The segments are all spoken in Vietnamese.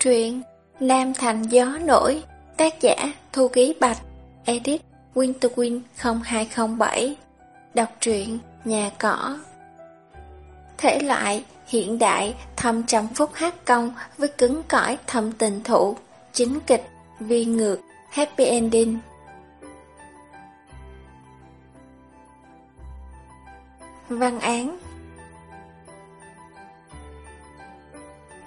Truyện Nam Thành Gió Nổi, Tác giả Thu Ký Bạch, Edit Winterwin 0207 Đọc truyện Nhà Cỏ. Thể loại Hiện đại Thâm trầm phúc hát công Với cứng cỏi thâm tình thụ, Chính kịch Vi ngược, Happy Ending. Văn án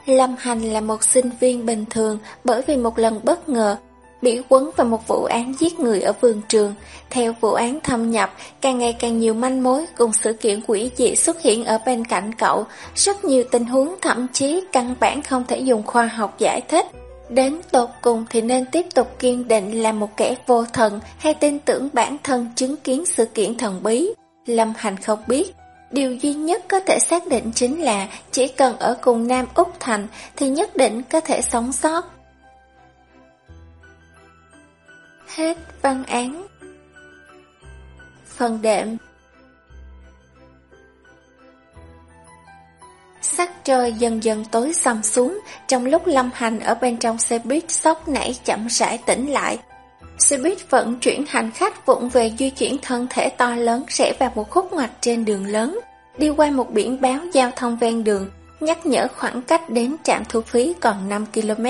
Lâm Hành là một sinh viên bình thường bởi vì một lần bất ngờ bị quấn vào một vụ án giết người ở vườn trường. Theo vụ án thâm nhập, càng ngày càng nhiều manh mối cùng sự kiện quỷ dị xuất hiện ở bên cạnh cậu. Rất nhiều tình huống thậm chí căn bản không thể dùng khoa học giải thích. Đến tột cùng thì nên tiếp tục kiên định là một kẻ vô thần hay tin tưởng bản thân chứng kiến sự kiện thần bí. Lâm Hành không biết, Điều duy nhất có thể xác định chính là chỉ cần ở cùng Nam Úc Thành thì nhất định có thể sống sót. Hết văn án Phần đệm Sắc trời dần dần tối sầm xuống, trong lúc lâm hành ở bên trong xe buýt sốc nảy chậm rãi tỉnh lại. Xe buýt vận chuyển hành khách vụng về di chuyển thân thể to lớn rẽ vào một khúc ngoặt trên đường lớn, đi qua một biển báo giao thông ven đường, nhắc nhở khoảng cách đến trạm thu phí còn 5 km.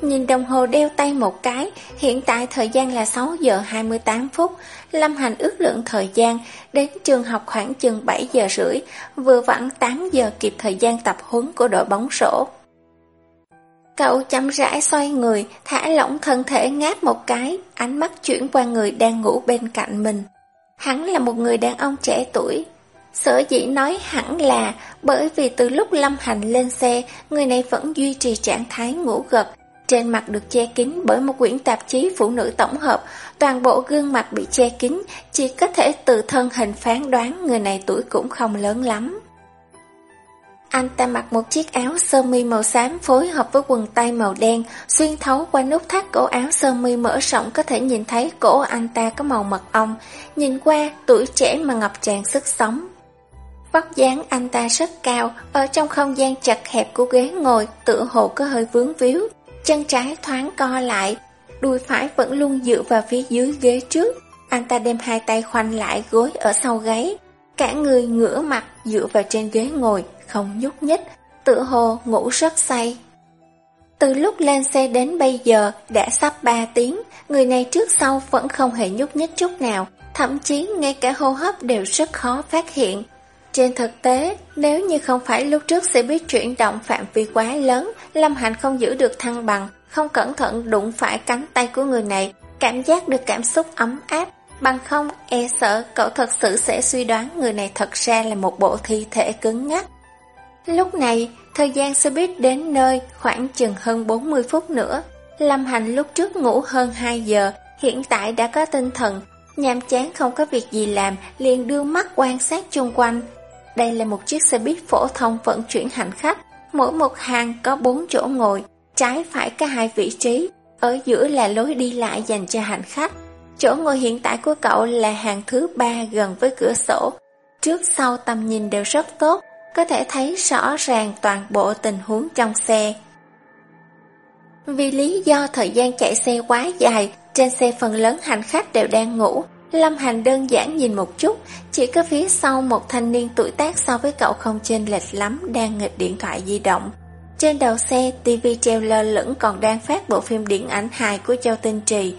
Nhìn đồng hồ đeo tay một cái, hiện tại thời gian là 6 giờ 28 phút. Lâm Hành ước lượng thời gian, đến trường học khoảng chừng 7 giờ rưỡi, vừa vặn 8 giờ kịp thời gian tập huấn của đội bóng rổ. Cậu chậm rãi xoay người, thả lỏng thân thể ngáp một cái, ánh mắt chuyển qua người đang ngủ bên cạnh mình. Hắn là một người đàn ông trẻ tuổi, Sở dĩ nói hẳn là bởi vì từ lúc Lâm Hành lên xe, người này vẫn duy trì trạng thái ngủ gật, trên mặt được che kín bởi một quyển tạp chí phụ nữ tổng hợp, toàn bộ gương mặt bị che kín, chỉ có thể từ thân hình phán đoán người này tuổi cũng không lớn lắm. Anh ta mặc một chiếc áo sơ mi màu xám phối hợp với quần tây màu đen, xuyên thấu qua nút thắt cổ áo sơ mi mở rộng có thể nhìn thấy cổ anh ta có màu mật ong, nhìn qua tuổi trẻ mà ngập tràn sức sống. Vóc dáng anh ta rất cao, ở trong không gian chật hẹp của ghế ngồi, tựa hồ có hơi vướng víu, chân trái thoáng co lại, đùi phải vẫn luôn dựa vào phía dưới ghế trước. Anh ta đem hai tay khoanh lại gối ở sau gáy, cả người ngửa mặt dựa vào trên ghế ngồi, không nhúc nhích, tự hồ ngủ rất say. Từ lúc lên xe đến bây giờ đã sắp 3 tiếng, người này trước sau vẫn không hề nhúc nhích chút nào, thậm chí ngay cả hô hấp đều rất khó phát hiện. Trên thực tế, nếu như không phải lúc trước xe biết chuyển động phạm vi quá lớn, Lâm Hạnh không giữ được thăng bằng, không cẩn thận đụng phải cánh tay của người này, cảm giác được cảm xúc ấm áp, bằng không e sợ cậu thật sự sẽ suy đoán người này thật ra là một bộ thi thể cứng ngắc. Lúc này, thời gian xe buýt đến nơi khoảng chừng hơn 40 phút nữa. Lâm Hành lúc trước ngủ hơn 2 giờ, hiện tại đã có tinh thần, nhàm chán không có việc gì làm, liền đưa mắt quan sát chung quanh, đây là một chiếc xe buýt phổ thông vận chuyển hành khách, mỗi một hàng có bốn chỗ ngồi, trái phải có hai vị trí, ở giữa là lối đi lại dành cho hành khách. Chỗ ngồi hiện tại của cậu là hàng thứ ba gần với cửa sổ, trước sau tầm nhìn đều rất tốt, có thể thấy rõ ràng toàn bộ tình huống trong xe. Vì lý do thời gian chạy xe quá dài, trên xe phần lớn hành khách đều đang ngủ, Lâm Hành đơn giản nhìn một chút, chỉ có phía sau một thanh niên tuổi tác so với cậu không chênh lệch lắm đang nghịch điện thoại di động. Trên đầu xe, tivi treo lơ lửng còn đang phát bộ phim điện ảnh hài của Châu Tinh Trì.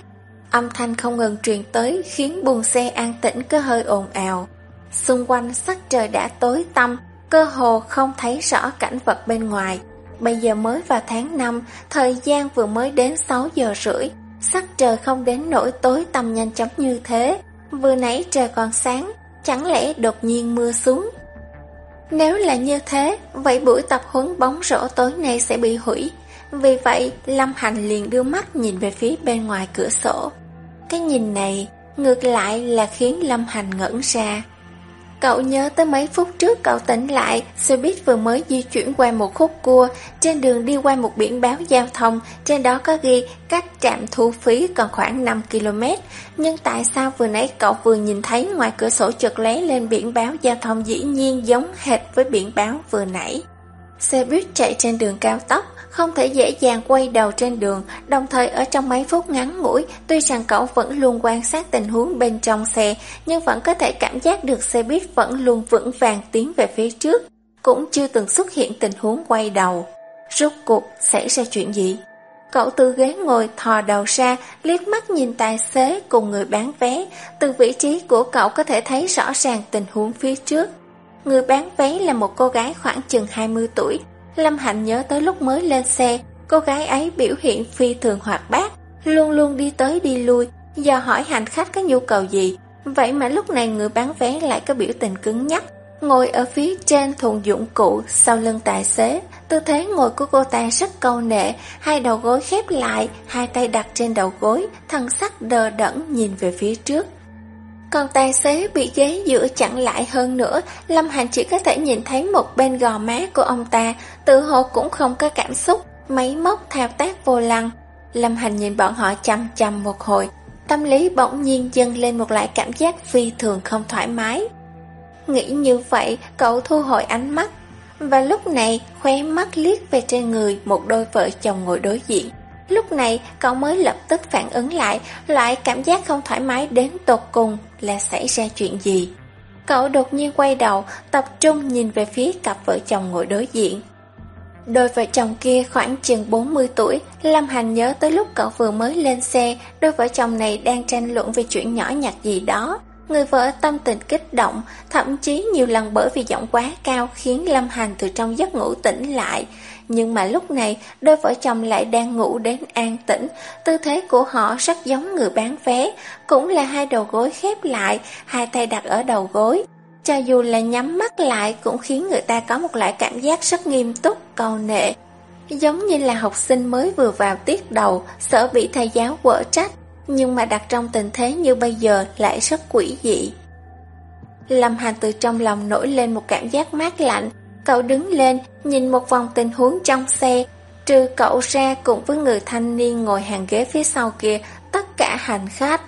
Âm thanh không ngừng truyền tới khiến buồng xe an tĩnh có hơi ồn ào. Xung quanh sắc trời đã tối tăm, cơ hồ không thấy rõ cảnh vật bên ngoài. Bây giờ mới vào tháng 5, thời gian vừa mới đến 6 giờ rưỡi, Sắc trời không đến nỗi tối tầm nhanh chóng như thế. Vừa nãy trời còn sáng Chẳng lẽ đột nhiên mưa xuống? Nếu là như thế Vậy buổi tập huấn bóng rổ tối nay sẽ bị hủy. Vì vậy Lâm Hành liền đưa mắt nhìn về phía bên ngoài cửa sổ. Cái nhìn này Ngược lại là khiến Lâm Hành ngẩn ra. Cậu nhớ tới mấy phút trước cậu tỉnh lại, xe buýt vừa mới di chuyển qua một khúc cua, trên đường đi qua một biển báo giao thông, trên đó có ghi cách trạm thu phí còn khoảng 5 km. Nhưng tại sao vừa nãy cậu vừa nhìn thấy ngoài cửa sổ chợt lé lên biển báo giao thông dĩ nhiên giống hệt với biển báo vừa nãy? Xe buýt chạy trên đường cao tốc, không thể dễ dàng quay đầu trên đường, đồng thời ở trong mấy phút ngắn ngủi, tuy rằng cậu vẫn luôn quan sát tình huống bên trong xe, nhưng vẫn có thể cảm giác được xe buýt vẫn luôn vững vàng tiến về phía trước, cũng chưa từng xuất hiện tình huống quay đầu. Rốt cuộc xảy ra chuyện gì? Cậu từ ghế ngồi thò đầu ra, liếc mắt nhìn tài xế cùng người bán vé, từ vị trí của cậu có thể thấy rõ ràng tình huống phía trước. Người bán vé là một cô gái khoảng chừng 20 tuổi. Lâm Hạnh nhớ tới lúc mới lên xe, cô gái ấy biểu hiện phi thường hoạt bát, luôn luôn đi tới đi lui, do hỏi hành khách có nhu cầu gì. Vậy mà lúc này người bán vé lại có biểu tình cứng nhắc, ngồi ở phía trên thùng dụng cụ sau lưng tài xế. Tư thế ngồi của cô ta rất câu nệ, hai đầu gối khép lại, hai tay đặt trên đầu gối, thân sắc đờ đẫn nhìn về phía trước. Còn tài xế bị ghế giữa chặn lại hơn nữa, Lâm Hành chỉ có thể nhìn thấy một bên gò má của ông ta, tự hồ cũng không có cảm xúc, máy móc thao tác vô lăng. Lâm Hành nhìn bọn họ chăm chăm một hồi, tâm lý bỗng nhiên dâng lên một loại cảm giác phi thường không thoải mái. Nghĩ như vậy, cậu thu hồi ánh mắt, và lúc này khóe mắt liếc về trên người một đôi vợ chồng ngồi đối diện. Lúc này cậu mới lập tức phản ứng lại. Loại cảm giác không thoải mái đến tột cùng là xảy ra chuyện gì. Cậu đột nhiên quay đầu, Tập trung nhìn về phía cặp vợ chồng ngồi đối diện. Đôi vợ chồng kia khoảng chừng 40 tuổi, Lâm Hành nhớ tới lúc cậu vừa mới lên xe, Đôi vợ chồng này đang tranh luận về chuyện nhỏ nhặt gì đó. Người vợ tâm tình kích động, Thậm chí nhiều lần bởi vì giọng quá cao Khiến Lâm Hành từ trong giấc ngủ tỉnh lại nhưng mà lúc này, đôi vợ chồng lại đang ngủ đến an tĩnh, tư thế của họ rất giống người bán vé, cũng là hai đầu gối khép lại, hai tay đặt ở đầu gối. Cho dù là nhắm mắt lại cũng khiến người ta có một loại cảm giác rất nghiêm túc, cầu nệ. Giống như là học sinh mới vừa vào tiết đầu, sợ bị thầy giáo quở trách, nhưng mà đặt trong tình thế như bây giờ lại rất quỷ dị. Lâm Hành từ trong lòng nổi lên một cảm giác mát lạnh, Cậu đứng lên, nhìn một vòng tình huống trong xe, trừ cậu ra cùng với người thanh niên ngồi hàng ghế phía sau kia, tất cả hành khách.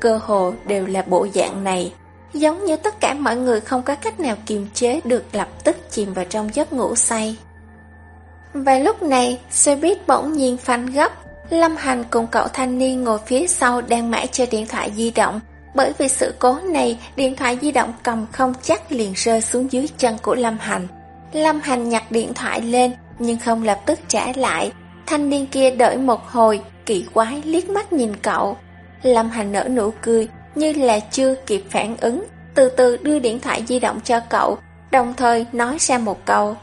Cơ hồ đều là bộ dạng này, giống như tất cả mọi người không có cách nào kiềm chế được lập tức chìm vào trong giấc ngủ say. Và lúc này, xe buýt bỗng nhiên phanh gấp, Lâm Hành cùng cậu thanh niên ngồi phía sau đang mãi chơi điện thoại di động, bởi vì sự cố này, điện thoại di động cầm không chắc liền rơi xuống dưới chân của Lâm Hành. Lâm Hành nhặt điện thoại lên, nhưng không lập tức trả lại. Thanh niên kia đợi một hồi, kỳ quái liếc mắt nhìn cậu. Lâm Hành nở nụ cười, như là chưa kịp phản ứng, từ từ đưa điện thoại di động cho cậu, đồng thời nói ra một câu.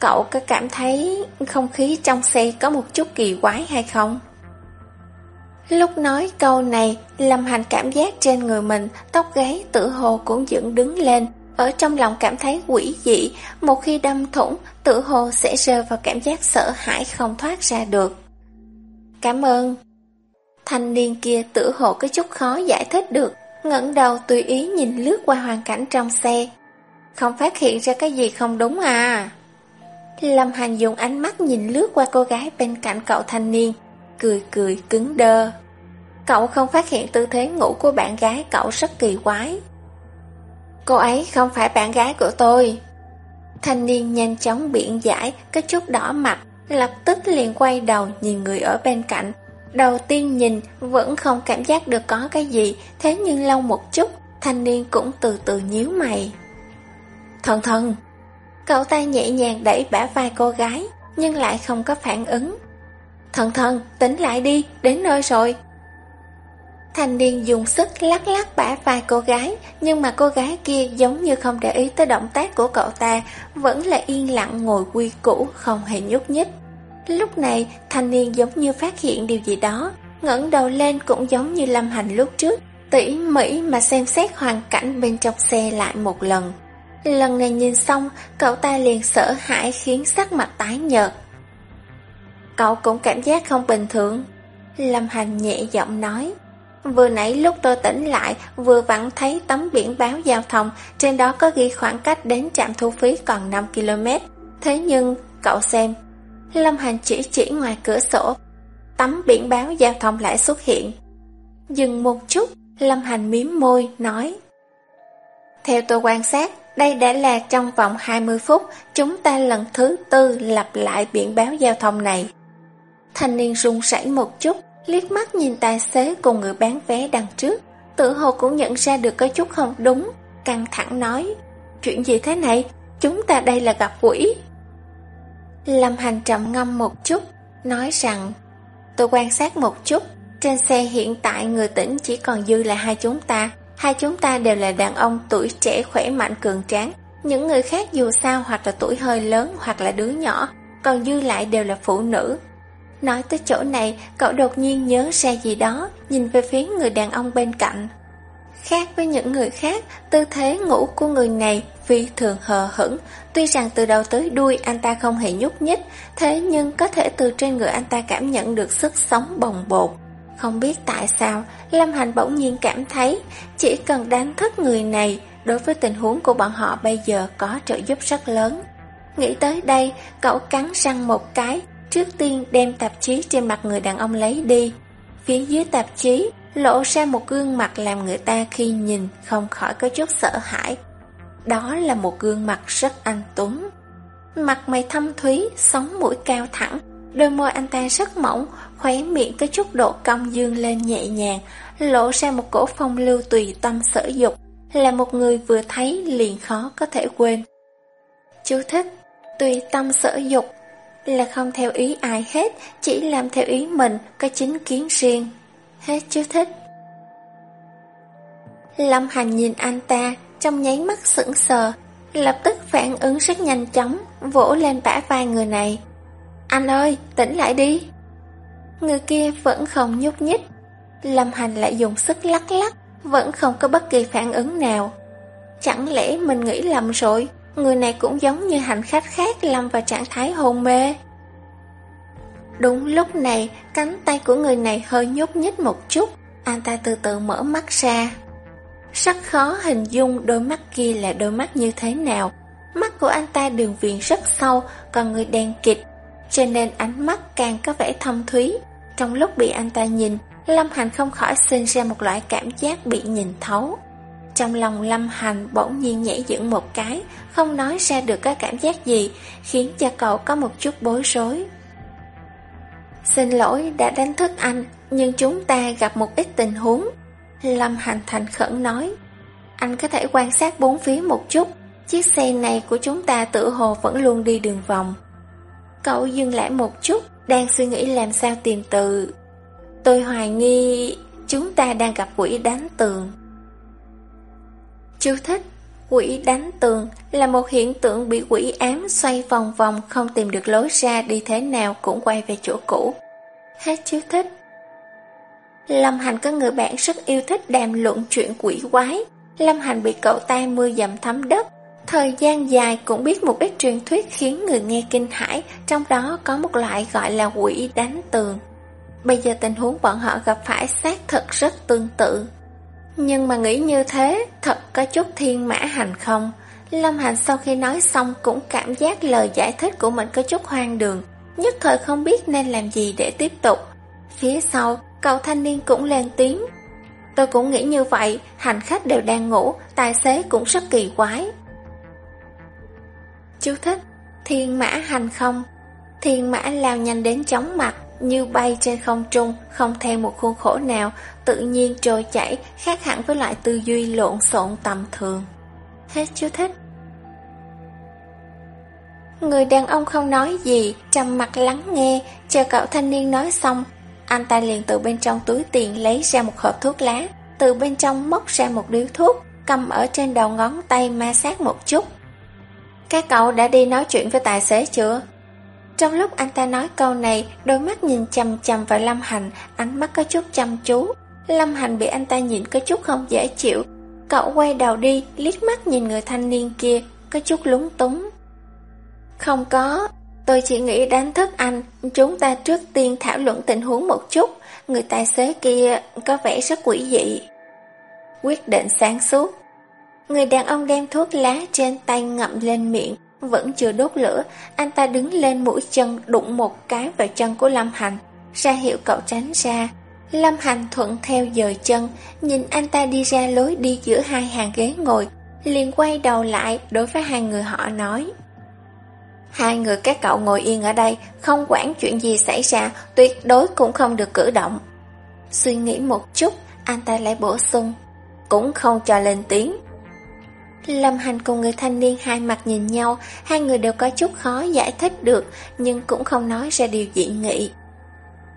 Cậu có cảm thấy không khí trong xe có một chút kỳ quái hay không? Lúc nói câu này, Lâm Hành cảm giác trên người mình, tóc gáy tự hồ cũng dựng đứng lên. Ở trong lòng cảm thấy quỷ dị, một khi đâm thủng, tự hồ sẽ rơi vào cảm giác sợ hãi không thoát ra được. Cảm ơn. Thanh niên kia tự hồ có chút khó giải thích được, ngẩng đầu tùy ý nhìn lướt qua hoàn cảnh trong xe. Không phát hiện ra cái gì không đúng à? Lâm Hành dùng ánh mắt nhìn lướt qua cô gái bên cạnh cậu thanh niên, cười cười cứng đơ. Cậu không phát hiện tư thế ngủ của bạn gái cậu rất kỳ quái. Cô ấy không phải bạn gái của tôi. Thanh niên nhanh chóng biện giải, cái chút đỏ mặt, lập tức liền quay đầu nhìn người ở bên cạnh. Đầu tiên nhìn vẫn không cảm giác được có cái gì, thế nhưng lâu một chút, thanh niên cũng từ từ nhíu mày. Thần thần! Cậu ta nhẹ nhàng đẩy bả vai cô gái, nhưng lại không có phản ứng. Thần thần, tỉnh lại đi, đến nơi rồi. Thanh niên dùng sức lắc lắc bả vai cô gái, nhưng mà cô gái kia giống như không để ý tới động tác của cậu ta, vẫn là yên lặng ngồi quy củ, không hề nhúc nhích. Lúc này, thanh niên giống như phát hiện điều gì đó, ngẩng đầu lên cũng giống như lâm hành lúc trước, tỉ mỉ mà xem xét hoàn cảnh bên trong xe lại một lần. Lần này nhìn xong, cậu ta liền sợ hãi khiến sắc mặt tái nhợt, Cậu cũng cảm giác không bình thường. Lâm Hành nhẹ giọng nói. Vừa nãy lúc tôi tỉnh lại Vừa vặn thấy tấm biển báo giao thông. Trên đó có ghi khoảng cách đến trạm thu phí còn 5 km. Thế nhưng cậu xem. Lâm Hành chỉ chỉ ngoài cửa sổ. Tấm biển báo giao thông lại xuất hiện. Dừng một chút Lâm Hành miếm môi nói. Theo tôi quan sát Đây đã là trong vòng 20 phút, chúng ta lần thứ tư lặp lại biển báo giao thông này. Thanh niên run rẩy một chút, liếc mắt nhìn tài xế cùng người bán vé đằng trước, tự hồ cũng nhận ra được có chút không đúng, căng thẳng nói, chuyện gì thế này, chúng ta đây là gặp quỷ. Lâm Hành trầm ngâm một chút, nói rằng, tôi quan sát một chút, trên xe hiện tại người tỉnh chỉ còn dư là hai chúng ta, hai chúng ta đều là đàn ông tuổi trẻ khỏe mạnh cường tráng, những người khác dù sao hoặc là tuổi hơi lớn hoặc là đứa nhỏ, còn dư lại đều là phụ nữ. Nói tới chỗ này, cậu đột nhiên nhớ ra gì đó, nhìn về phía người đàn ông bên cạnh. Khác với những người khác, tư thế ngủ của người này phi thường hờ hững. Tuy rằng từ đầu tới đuôi anh ta không hề nhúc nhích, thế nhưng có thể từ trên người anh ta cảm nhận được sức sống bồng bột. Không biết tại sao, Lâm Hành bỗng nhiên cảm thấy chỉ cần đánh thức người này, đối với tình huống của bọn họ bây giờ có trợ giúp rất lớn. Nghĩ tới đây, cậu cắn răng một cái, trước tiên đem tạp chí trên mặt người đàn ông lấy đi. Phía dưới tạp chí lộ ra một gương mặt làm người ta khi nhìn không khỏi có chút sợ hãi. Đó là một gương mặt rất anh tuấn. Mặt mày thâm thúy, sống mũi cao thẳng, đôi môi anh ta rất mỏng, khóe miệng có chút độ cong dương lên nhẹ nhàng, lộ ra một cổ phong lưu tùy tâm sở dục, là một người vừa thấy liền khó có thể quên. Chú thích, tùy tâm sở dục là không theo ý ai hết, chỉ làm theo ý mình, có chính kiến riêng. Hết chú thích. Lâm Hành nhìn anh ta, trong nháy mắt sững sờ, lập tức phản ứng rất nhanh chóng, vỗ lên bả vai người này. Anh ơi, tỉnh lại đi. Người kia vẫn không nhúc nhích. Lâm Hành lại dùng sức lắc lắc, vẫn không có bất kỳ phản ứng nào. Chẳng lẽ mình nghĩ lầm rồi, người này cũng giống như hành khách khác lâm vào trạng thái hôn mê. Đúng lúc này, cánh tay của người này hơi nhúc nhích một chút, anh ta từ từ mở mắt ra. Rất khó hình dung đôi mắt kia là đôi mắt như thế nào. Mắt của anh ta đường viền rất sâu, còn người đen kịch, cho nên ánh mắt càng có vẻ thâm thúy. Trong lúc bị anh ta nhìn, Lâm Hành không khỏi sinh ra một loại cảm giác bị nhìn thấu. Trong lòng Lâm Hành bỗng nhiên nhảy dựng một cái, không nói ra được cái cảm giác gì, khiến cho cậu có một chút bối rối. Xin lỗi đã đánh thức anh, nhưng chúng ta gặp một ít tình huống. Lâm Hành thành khẩn nói, anh có thể quan sát bốn phía một chút, chiếc xe này của chúng ta tự hồ vẫn luôn đi đường vòng. Cậu dừng lại một chút, đang suy nghĩ làm sao tìm từ. Tôi hoài nghi chúng ta đang gặp quỷ đánh tường. Chú thích Quỷ đánh tường là một hiện tượng bị quỷ ám xoay vòng vòng không tìm được lối ra đi thế nào cũng quay về chỗ cũ. Hết chú thích. Lâm Hành có người bạn rất yêu thích đàm luận chuyện quỷ quái. Lâm Hành bị cậu ta mưa dầm thấm đất. Thời gian dài cũng biết một ít truyền thuyết khiến người nghe kinh hãi, trong đó có một loại gọi là quỷ đánh tường. Bây giờ tình huống bọn họ gặp phải xác thật rất tương tự. Nhưng mà nghĩ như thế, thật có chút thiên mã hành không? Lâm Hành sau khi nói xong cũng cảm giác lời giải thích của mình có chút hoang đường, nhất thời không biết nên làm gì để tiếp tục. Phía sau, cậu thanh niên cũng lên tiếng. Tôi cũng nghĩ như vậy, hành khách đều đang ngủ, tài xế cũng rất kỳ quái. Chú thích, thiên mã hành không? Thiên mã lao nhanh đến chóng mặt, như bay trên không trung, không theo một khuôn khổ nào, tự nhiên trôi chảy, khác hẳn với loại tư duy lộn xộn tầm thường. Hết chú thích. Người đàn ông không nói gì, trầm mặt lắng nghe, chờ cậu thanh niên nói xong. Anh ta liền từ bên trong túi tiền lấy ra một hộp thuốc lá, từ bên trong móc ra một điếu thuốc, cầm ở trên đầu ngón tay ma sát một chút. Các cậu đã đi nói chuyện với tài xế chưa? Trong lúc anh ta nói câu này, đôi mắt nhìn chầm chầm vào Lâm Hành, ánh mắt có chút chăm chú. Lâm Hành bị anh ta nhìn có chút không dễ chịu. Cậu quay đầu đi, liếc mắt nhìn người thanh niên kia, có chút lúng túng. Không có, tôi chỉ nghĩ đánh thức anh, chúng ta trước tiên thảo luận tình huống một chút, người tài xế kia có vẻ rất quỷ dị. Quyết định sáng suốt. Người đàn ông đem thuốc lá trên tay ngậm lên miệng, vẫn chưa đốt lửa, anh ta đứng lên mũi chân đụng một cái vào chân của Lâm Hành, ra hiệu cậu tránh ra. Lâm Hành thuận theo dời chân, nhìn anh ta đi ra lối đi giữa hai hàng ghế ngồi, liền quay đầu lại đối với hai người họ nói. Hai người các cậu ngồi yên ở đây, không quản chuyện gì xảy ra, tuyệt đối cũng không được cử động. Suy nghĩ một chút, anh ta lại bổ sung, cũng không cho lên tiếng. Lâm Hành cùng người thanh niên hai mặt nhìn nhau, hai người đều có chút khó giải thích được, nhưng cũng không nói ra điều dị nghị.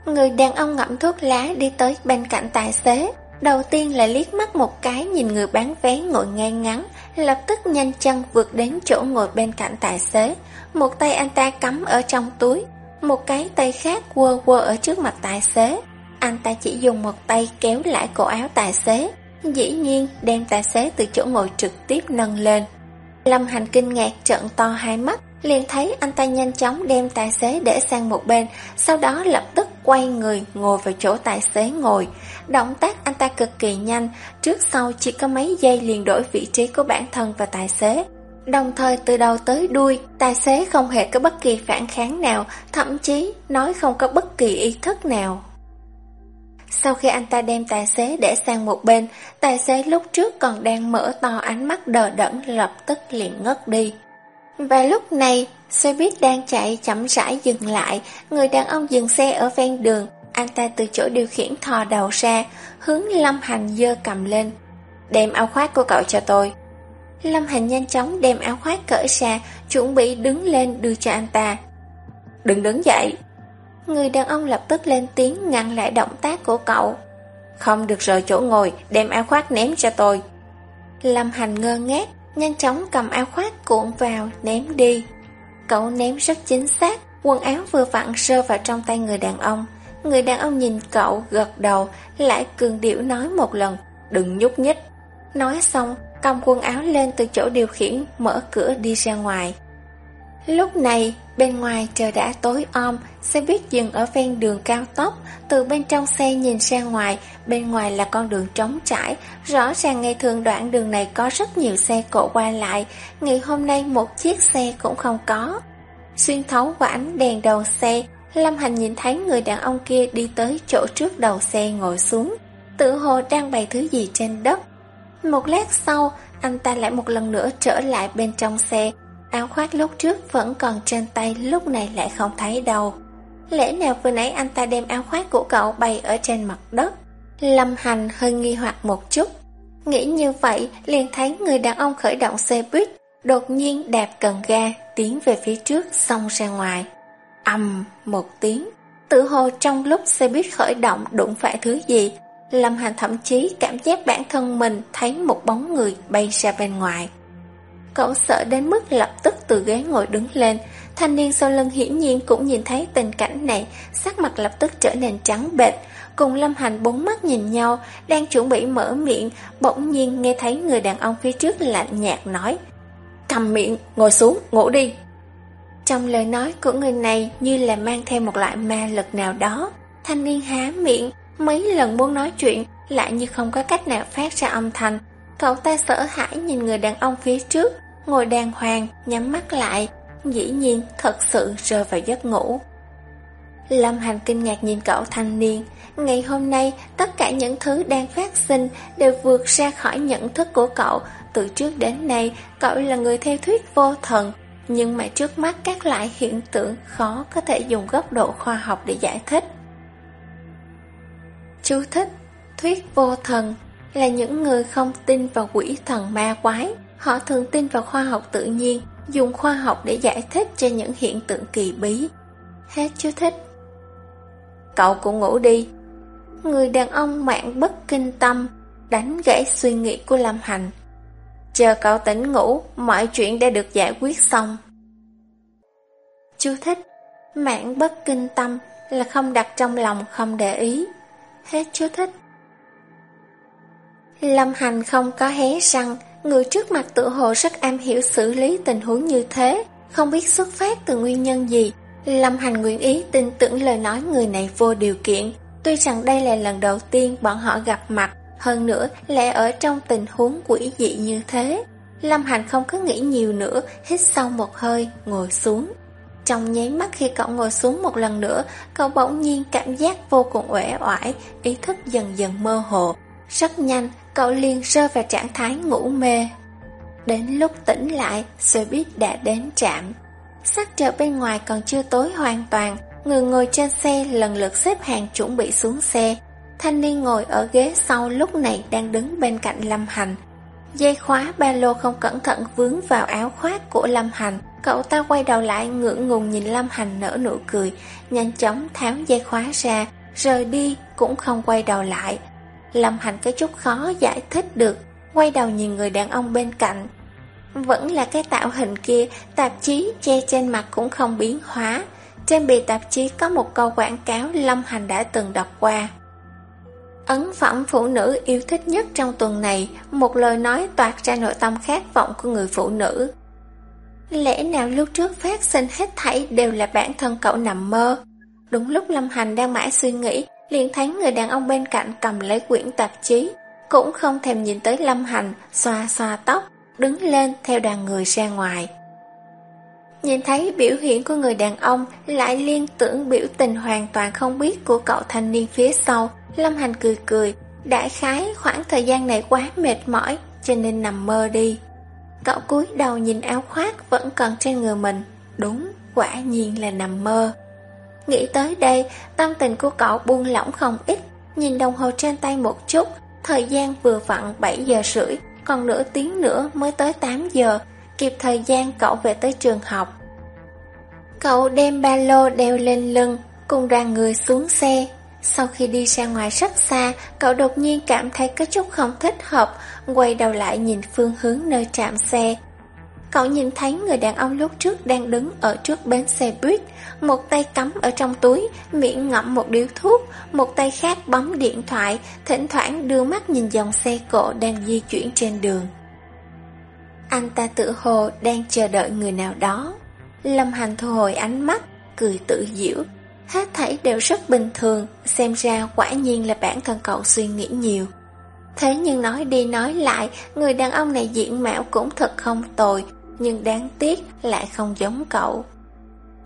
Người đàn ông ngậm thuốc lá đi tới bên cạnh tài xế, đầu tiên là liếc mắt một cái nhìn người bán vé ngồi ngay ngắn, lập tức nhanh chân vượt đến chỗ ngồi bên cạnh tài xế. Một tay anh ta cắm ở trong túi, một cái tay khác quơ quơ ở trước mặt tài xế. Anh ta chỉ dùng một tay kéo lại cổ áo tài xế, Dĩ nhiên, đem tài xế từ chỗ ngồi trực tiếp nâng lên. Lâm Hành kinh ngạc trợn to hai mắt, liền thấy anh ta nhanh chóng đem tài xế để sang một bên, Sau đó lập tức quay người ngồi vào chỗ tài xế ngồi. Động tác anh ta cực kỳ nhanh, Trước sau chỉ có mấy giây liền đổi vị trí của bản thân và tài xế. Đồng thời từ đầu tới đuôi, Tài xế không hề có bất kỳ phản kháng nào, Thậm chí nói không có bất kỳ ý thức nào sau khi anh ta đem tài xế để sang một bên, tài xế lúc trước còn đang mở to ánh mắt đờ đẫn lập tức liền ngất đi. Và lúc này, xe buýt đang chạy chậm rãi dừng lại, người đàn ông dừng xe ở ven đường, anh ta từ chỗ điều khiển thò đầu ra, hướng Lâm Hành dơ cầm lên. Đem áo khoác của cậu cho tôi. Lâm Hành nhanh chóng đem áo khoác cởi ra, chuẩn bị đứng lên đưa cho anh ta. Đừng đứng dậy, Người đàn ông lập tức lên tiếng ngăn lại động tác của cậu. Không được rời chỗ ngồi, đem áo khoác ném cho tôi. Lâm Hành ngơ ngác, nhanh chóng cầm áo khoác cuộn vào, ném đi. Cậu ném rất chính xác, quần áo vừa vặn rơi vào trong tay người đàn ông. Người đàn ông nhìn cậu, gật đầu, lại cường điệu nói một lần, đừng nhúc nhích. Nói xong, cầm quần áo lên từ chỗ điều khiển, mở cửa đi ra ngoài. Lúc này, bên ngoài trời đã tối om, xe buýt dừng ở ven đường cao tốc, từ bên trong xe nhìn ra ngoài, bên ngoài là con đường trống trải, rõ ràng ngày thường đoạn đường này có rất nhiều xe cộ qua lại, ngày hôm nay một chiếc xe cũng không có. Xuyên thấu qua ánh đèn đầu xe, Lâm Hành nhìn thấy người đàn ông kia đi tới chỗ trước đầu xe ngồi xuống, tự hồ đang bày thứ gì trên đất. Một lát sau, anh ta lại một lần nữa trở lại bên trong xe, Áo khoác lúc trước vẫn còn trên tay lúc này lại không thấy đâu. Lẽ nào vừa nãy anh ta đem áo khoác của cậu bày ở trên mặt đất? Lâm Hành hơi nghi hoặc một chút. Nghĩ như vậy, liền thấy người đàn ông khởi động xe buýt, đột nhiên đạp cần ga, tiến về phía trước, xông ra ngoài. ầm một tiếng, tự hồ trong lúc xe buýt khởi động đụng phải thứ gì, Lâm Hành thậm chí cảm giác bản thân mình thấy một bóng người bay ra bên ngoài. Cậu sợ đến mức lập tức từ ghế ngồi đứng lên Thanh niên sau lưng hiển nhiên cũng nhìn thấy tình cảnh này Sắc mặt lập tức trở nên trắng bệch. Cùng Lâm Hành bốn mắt nhìn nhau Đang chuẩn bị mở miệng Bỗng nhiên nghe thấy người đàn ông phía trước lạnh nhạt nói Cầm miệng, ngồi xuống, ngủ đi. Trong lời nói của người này Như là mang theo một loại ma lực nào đó Thanh niên há miệng Mấy lần muốn nói chuyện Lại như không có cách nào phát ra âm thanh. Cậu ta sợ hãi nhìn người đàn ông phía trước ngồi đàng hoàng, nhắm mắt lại, dĩ nhiên thật sự rơi vào giấc ngủ. Lâm Hành kinh ngạc nhìn cậu thanh niên, ngày hôm nay tất cả những thứ đang phát sinh đều vượt ra khỏi nhận thức của cậu, từ trước đến nay cậu là người theo thuyết vô thần, nhưng mà trước mắt các loại hiện tượng khó có thể dùng góc độ khoa học để giải thích. Chú thích Thuyết vô thần là những người không tin vào quỷ thần ma quái, Họ thường tin vào khoa học tự nhiên, dùng khoa học để giải thích cho những hiện tượng kỳ bí. Hết chú thích. Cậu cũng ngủ đi. Người đàn ông mạng bất kinh tâm, đánh gãy suy nghĩ của Lâm Hành. Chờ cậu tỉnh ngủ, mọi chuyện đã được giải quyết xong. Chú thích Mạng bất kinh tâm là không đặt trong lòng không để ý. Hết chú thích. Lâm Hành không có hé răng, Người trước mặt tự hồ rất am hiểu xử lý tình huống như thế, không biết xuất phát từ nguyên nhân gì. Lâm Hành nguyện ý tin tưởng lời nói người này vô điều kiện. Tuy rằng đây là lần đầu tiên bọn họ gặp mặt, hơn nữa lại ở trong tình huống quỷ dị như thế. Lâm Hành không có nghĩ nhiều nữa, hít sâu một hơi, ngồi xuống. Trong nháy mắt khi cậu ngồi xuống một lần nữa, cậu bỗng nhiên cảm giác vô cùng uể oải, ý thức dần dần mơ hồ. Rất nhanh, cậu liền rơi vào trạng thái ngủ mê. Đến lúc tỉnh lại, xe buýt đã đến trạm. Sắc trời bên ngoài còn chưa tối hoàn toàn, người ngồi trên xe lần lượt xếp hàng chuẩn bị xuống xe. Thanh niên ngồi ở ghế sau lúc này đang đứng bên cạnh Lâm Hành. Dây khóa ba lô không cẩn thận vướng vào áo khoác của Lâm Hành. Cậu ta quay đầu lại ngưỡng ngùng nhìn Lâm Hành nở nụ cười, nhanh chóng tháo dây khóa ra, rời đi cũng không quay đầu lại. Lâm Hành có chút khó giải thích được, quay đầu nhìn người đàn ông bên cạnh. Vẫn là cái tạo hình kia, tạp chí che trên mặt cũng không biến hóa. Trên bìa tạp chí có một câu quảng cáo Lâm Hành đã từng đọc qua. Ấn phẩm phụ nữ yêu thích nhất trong tuần này, một lời nói toát ra nội tâm khát vọng của người phụ nữ. Lẽ nào lúc trước phát sinh hết thảy đều là bản thân cậu nằm mơ? Đúng lúc Lâm Hành đang mãi suy nghĩ, liền thấy người đàn ông bên cạnh cầm lấy quyển tạp chí, cũng không thèm nhìn tới Lâm Hành, xoa xoa tóc, đứng lên theo đoàn người ra ngoài. Nhìn thấy biểu hiện của người đàn ông lại liên tưởng biểu tình hoàn toàn không biết của cậu thanh niên phía sau, Lâm Hành cười cười, đại khái khoảng thời gian này quá mệt mỏi cho nên nằm mơ đi. Cậu cúi đầu nhìn áo khoác vẫn còn trên người mình, đúng, quả nhiên là nằm mơ. Nghĩ tới đây, tâm tình của cậu buông lỏng không ít, nhìn đồng hồ trên tay một chút, thời gian vừa vặn 7 giờ rưỡi, còn nửa tiếng nữa mới tới 8 giờ, kịp thời gian cậu về tới trường học. Cậu đem ba lô đeo lên lưng, cùng đoàn người xuống xe. Sau khi đi ra ngoài rất xa, cậu đột nhiên cảm thấy có chút không thích hợp, quay đầu lại nhìn phương hướng nơi trạm xe. Cậu nhìn thấy người đàn ông lúc trước đang đứng ở trước bến xe buýt, một tay cắm ở trong túi, miệng ngậm một điếu thuốc, một tay khác bấm điện thoại, thỉnh thoảng đưa mắt nhìn dòng xe cộ đang di chuyển trên đường. Anh ta tự hồ đang chờ đợi người nào đó. Lâm Hành thu hồi ánh mắt, cười tự diễu. Hết thảy đều rất bình thường, xem ra quả nhiên là bản thân cậu suy nghĩ nhiều. Thế nhưng nói đi nói lại, người đàn ông này diện mạo cũng thật không tồi, nhưng đáng tiếc lại không giống cậu.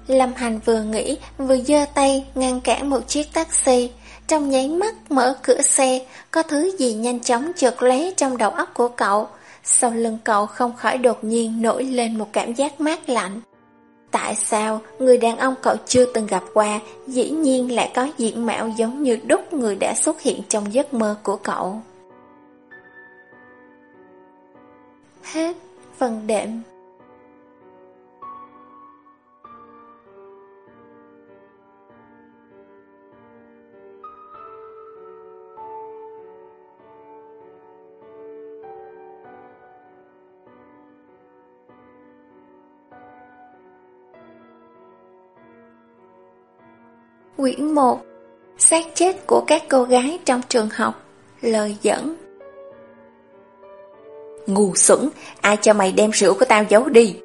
Lâm Hành vừa nghĩ, vừa giơ tay ngăn cản một chiếc taxi. Trong nháy mắt mở cửa xe, có thứ gì nhanh chóng chợt lóe trong đầu óc của cậu. Sau lưng cậu không khỏi đột nhiên nổi lên một cảm giác mát lạnh. Tại sao người đàn ông cậu chưa từng gặp qua dĩ nhiên lại có diện mạo giống như đúc người đã xuất hiện trong giấc mơ của cậu? Hết phần đệm Quyển 1 xác chết của các cô gái trong trường học Lời dẫn Ngu xuẩn, ai cho mày đem rượu của tao giấu đi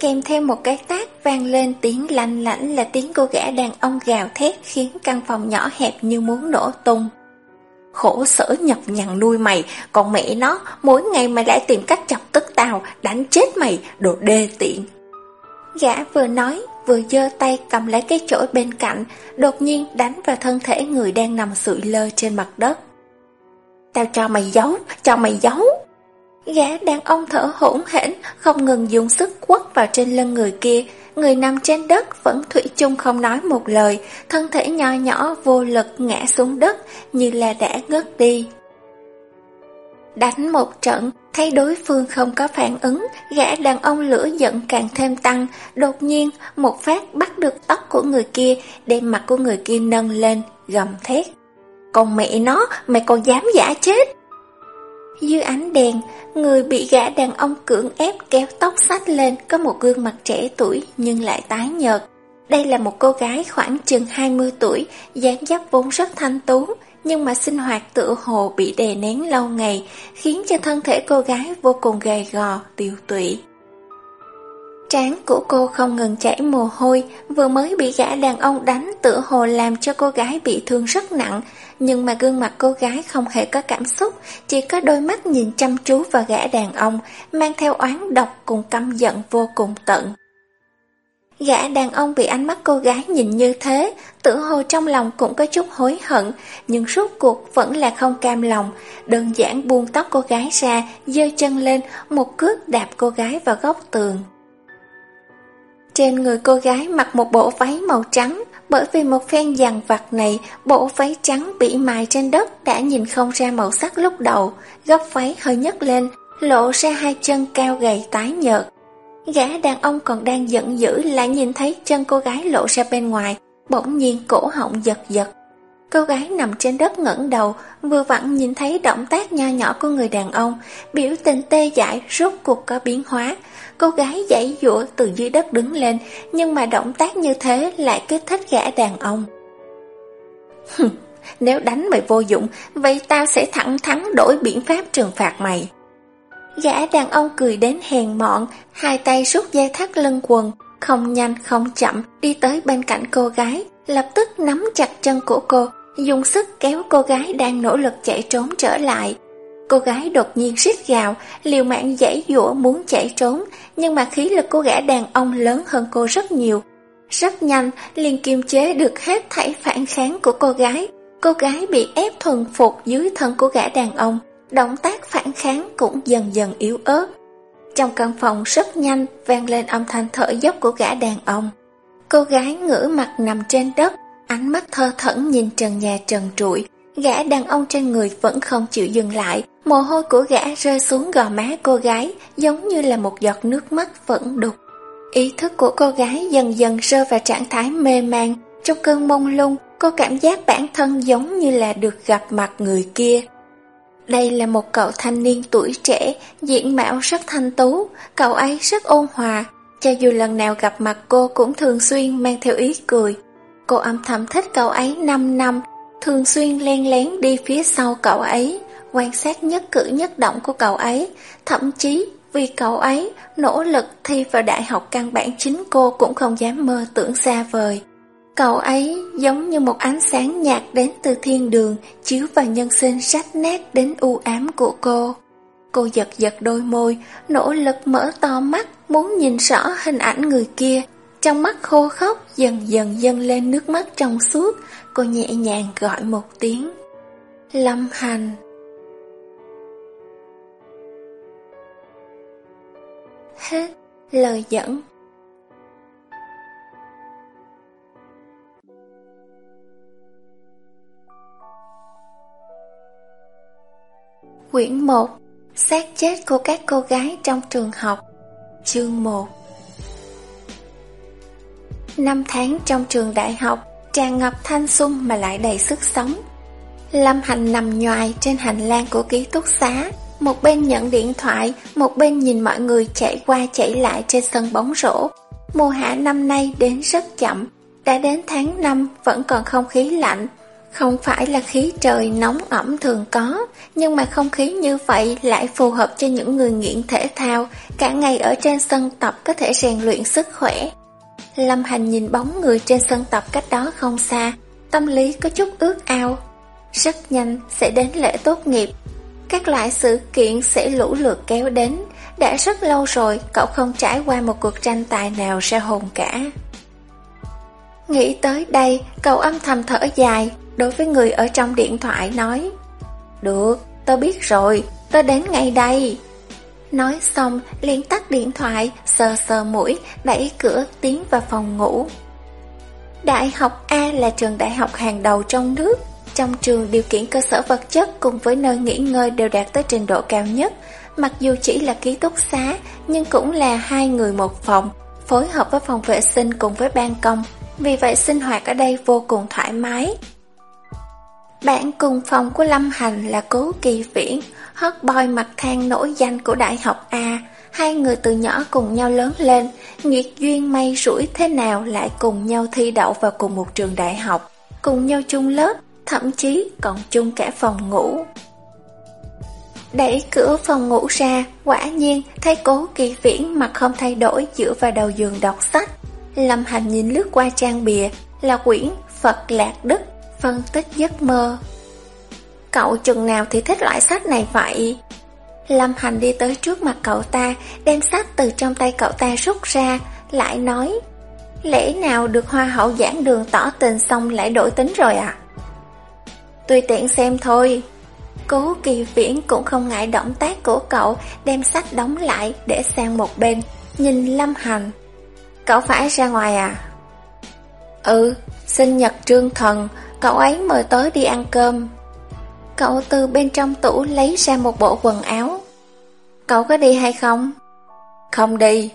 Kèm theo một cái tác vang lên tiếng lanh lảnh là tiếng cô gã đàn ông gào thét khiến căn phòng nhỏ hẹp như muốn nổ tung. Khổ sở nhọc nhằn nuôi mày, còn mẹ nó mỗi ngày mày lại tìm cách chọc tức tao, đánh chết mày, đồ đê tiện. Gã vừa nói vừa giơ tay cầm lấy cái chổi bên cạnh, đột nhiên đánh vào thân thể người đang nằm sụi lơ trên mặt đất. Tao cho mày giấu, cho mày giấu. Gã đàn ông thở hỗn hển, không ngừng dùng sức quất vào trên lưng người kia. Người nằm trên đất vẫn thủy chung không nói một lời, thân thể nho nhỏ vô lực ngã xuống đất như là đã ngất đi. Đánh một trận, thấy đối phương không có phản ứng, gã đàn ông lửa giận càng thêm tăng, đột nhiên một phát bắt được tóc của người kia, đem mặt của người kia nâng lên, gầm thét. Còn mẹ nó, mày còn dám giả chết? Dưới ánh đèn, người bị gã đàn ông cưỡng ép kéo tóc sách lên có một gương mặt trẻ tuổi nhưng lại tái nhợt. Đây là một cô gái khoảng chừng 20 tuổi, dáng dấp vốn rất thanh tú, nhưng mà sinh hoạt tự hồ bị đè nén lâu ngày, khiến cho thân thể cô gái vô cùng gầy gò, tiêu tụy. Trán của cô không ngừng chảy mồ hôi, vừa mới bị gã đàn ông đánh tự hồ làm cho cô gái bị thương rất nặng, nhưng mà gương mặt cô gái không hề có cảm xúc, chỉ có đôi mắt nhìn chăm chú vào gã đàn ông, mang theo oán độc cùng căm giận vô cùng tận. Gã đàn ông bị ánh mắt cô gái nhìn như thế, tự hồ trong lòng cũng có chút hối hận, nhưng suốt cuộc vẫn là không cam lòng, đơn giản buông tóc cô gái ra, dơ chân lên, một cước đạp cô gái vào góc tường. Trên người cô gái mặc một bộ váy màu trắng, bởi vì một phen dằn vặt này, bộ váy trắng bị mài trên đất đã nhìn không ra màu sắc lúc đầu, góc váy hơi nhấc lên, lộ ra hai chân cao gầy tái nhợt. Gã đàn ông còn đang giận dữ lại nhìn thấy chân cô gái lộ ra bên ngoài, bỗng nhiên cổ họng giật giật. Cô gái nằm trên đất ngẩng đầu, vừa vặn nhìn thấy động tác nho nhỏ của người đàn ông, biểu tình tê dại rốt cuộc có biến hóa. Cô gái giãy dụa từ dưới đất đứng lên, nhưng mà động tác như thế lại kích thích gã đàn ông. Nếu đánh mày vô dụng, vậy tao sẽ thẳng thắn đổi biện pháp trừng phạt mày. Gã đàn ông cười đến hèn mọn, hai tay rút dây thắt lưng quần, không nhanh không chậm đi tới bên cạnh cô gái, lập tức nắm chặt chân của cô, dùng sức kéo cô gái đang nỗ lực chạy trốn trở lại. Cô gái đột nhiên rít gào, liều mạng giãy giụa muốn chạy trốn, nhưng mà khí lực của gã đàn ông lớn hơn cô rất nhiều. Rất nhanh, liền kiềm chế được hết thảy phản kháng của cô gái. Cô gái bị ép thuần phục dưới thân của gã đàn ông, động tác phản kháng cũng dần dần yếu ớt. Trong căn phòng rất nhanh vang lên âm thanh thở dốc của gã đàn ông. Cô gái ngửa mặt nằm trên đất, ánh mắt thơ thẫn nhìn trần nhà trần trụi. Gã đàn ông trên người vẫn không chịu dừng lại, mồ hôi của gã rơi xuống gò má cô gái giống như là một giọt nước mắt vẫn đục. Ý thức của cô gái dần dần rơi vào trạng thái mê man, trong cơn mông lung, cô cảm giác bản thân giống như là được gặp mặt người kia. Đây là một cậu thanh niên tuổi trẻ, diện mạo rất thanh tú, cậu ấy rất ôn hòa, cho dù lần nào gặp mặt cô cũng thường xuyên mang theo ý cười. Cô âm thầm thích cậu ấy 5 năm, thường xuyên len lén đi phía sau cậu ấy, quan sát nhất cử nhất động của cậu ấy, thậm chí vì cậu ấy nỗ lực thi vào đại học căn bản chính cô cũng không dám mơ tưởng xa vời. Cậu ấy giống như một ánh sáng nhạt đến từ thiên đường, chiếu vào nhân sinh sách nét đến u ám của cô. Cô giật giật đôi môi, nỗ lực mở to mắt, muốn nhìn rõ hình ảnh người kia. Trong mắt khô khóc, dần dần dâng lên nước mắt trong suốt, cô nhẹ nhàng gọi một tiếng. Lâm Hành Hết lời dẫn Quyển 1 xác chết của các cô gái trong trường học Chương 1 Năm tháng trong trường đại học tràn ngập thanh xuân mà lại đầy sức sống. Lâm Hành nằm nhoài trên hành lang của ký túc xá Một bên nhận điện thoại, một bên nhìn mọi người chạy qua chạy lại trên sân bóng rổ. Mùa hạ năm nay đến rất chậm Đã đến tháng 5 vẫn còn không khí lạnh không phải là khí trời nóng ẩm thường có, nhưng mà không khí như vậy lại phù hợp cho những người nghiện thể thao, cả ngày ở trên sân tập có thể rèn luyện sức khỏe. Lâm Hành nhìn bóng người trên sân tập cách đó không xa, tâm lý có chút ước ao. Rất nhanh sẽ đến lễ tốt nghiệp, các loại sự kiện sẽ lũ lượt kéo đến, đã rất lâu rồi cậu không trải qua một cuộc tranh tài nào ra hồn cả. Nghĩ tới đây, cậu âm thầm thở dài, Đối với người ở trong điện thoại nói Được, tớ biết rồi, tớ đến ngay đây. Nói xong liền tắt điện thoại Sờ sờ mũi Đẩy cửa tiến vào phòng ngủ. Đại học A là trường đại học hàng đầu trong nước Trong trường điều kiện cơ sở vật chất Cùng với nơi nghỉ ngơi đều đạt tới trình độ cao nhất. Mặc dù chỉ là ký túc xá Nhưng cũng là hai người một phòng Phối hợp với phòng vệ sinh cùng với ban công. Vì vậy sinh hoạt ở đây vô cùng thoải mái bạn cùng phòng của Lâm Hành là Cố Kỳ Viễn, hot boy mặt thang nổi danh của Đại học A. Hai người từ nhỏ cùng nhau lớn lên, nghiệt duyên may rủi thế nào lại cùng nhau thi đậu vào cùng một trường đại học, cùng nhau chung lớp, thậm chí còn chung cả phòng ngủ. Đẩy cửa phòng ngủ ra, quả nhiên thấy cố kỳ viễn mặt không thay đổi dựa vào đầu giường đọc sách. Lâm Hành nhìn lướt qua trang bìa là quyển Phật Lạc Đức phân tích giấc mơ. Cậu chừng nào thì thích loại sách này vậy? Lâm Hành đi tới trước mặt cậu ta, đem sách từ trong tay cậu ta rút ra, lại nói Lẽ nào được hoa hậu giảng đường tỏ tình xong lại đổi tính rồi à? Tùy tiện xem thôi. Cố kỳ viễn cũng không ngại động tác của cậu đem sách đóng lại để sang một bên, nhìn Lâm Hành. Cậu phải ra ngoài à? Ừ, sinh nhật trương thần, cậu ấy mời tới đi ăn cơm. Cậu từ bên trong tủ lấy ra một bộ quần áo. Cậu có đi hay không? Không đi.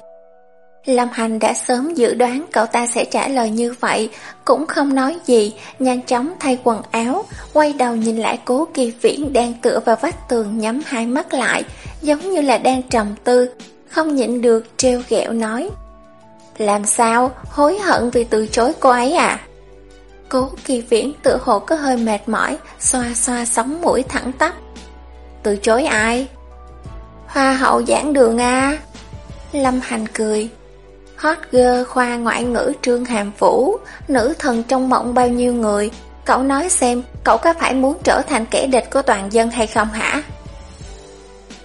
Lâm Hành đã sớm dự đoán cậu ta sẽ trả lời như vậy, cũng không nói gì, nhanh chóng thay quần áo, quay đầu nhìn lại cố kỳ viễn đang tựa vào vách tường nhắm hai mắt lại, giống như là đang trầm tư, không nhịn được treo ghẹo nói. Làm sao, hối hận vì từ chối cô ấy à? Cố kỳ viễn tự hồ có hơi mệt mỏi, xoa xoa sóng mũi thẳng tắp. Từ chối ai? Hoa hậu giảng đường à? Lâm Hành cười. Hot girl khoa ngoại ngữ trương hàm vũ, nữ thần trong mộng bao nhiêu người. Cậu nói xem, cậu có phải muốn trở thành kẻ địch của toàn dân hay không hả?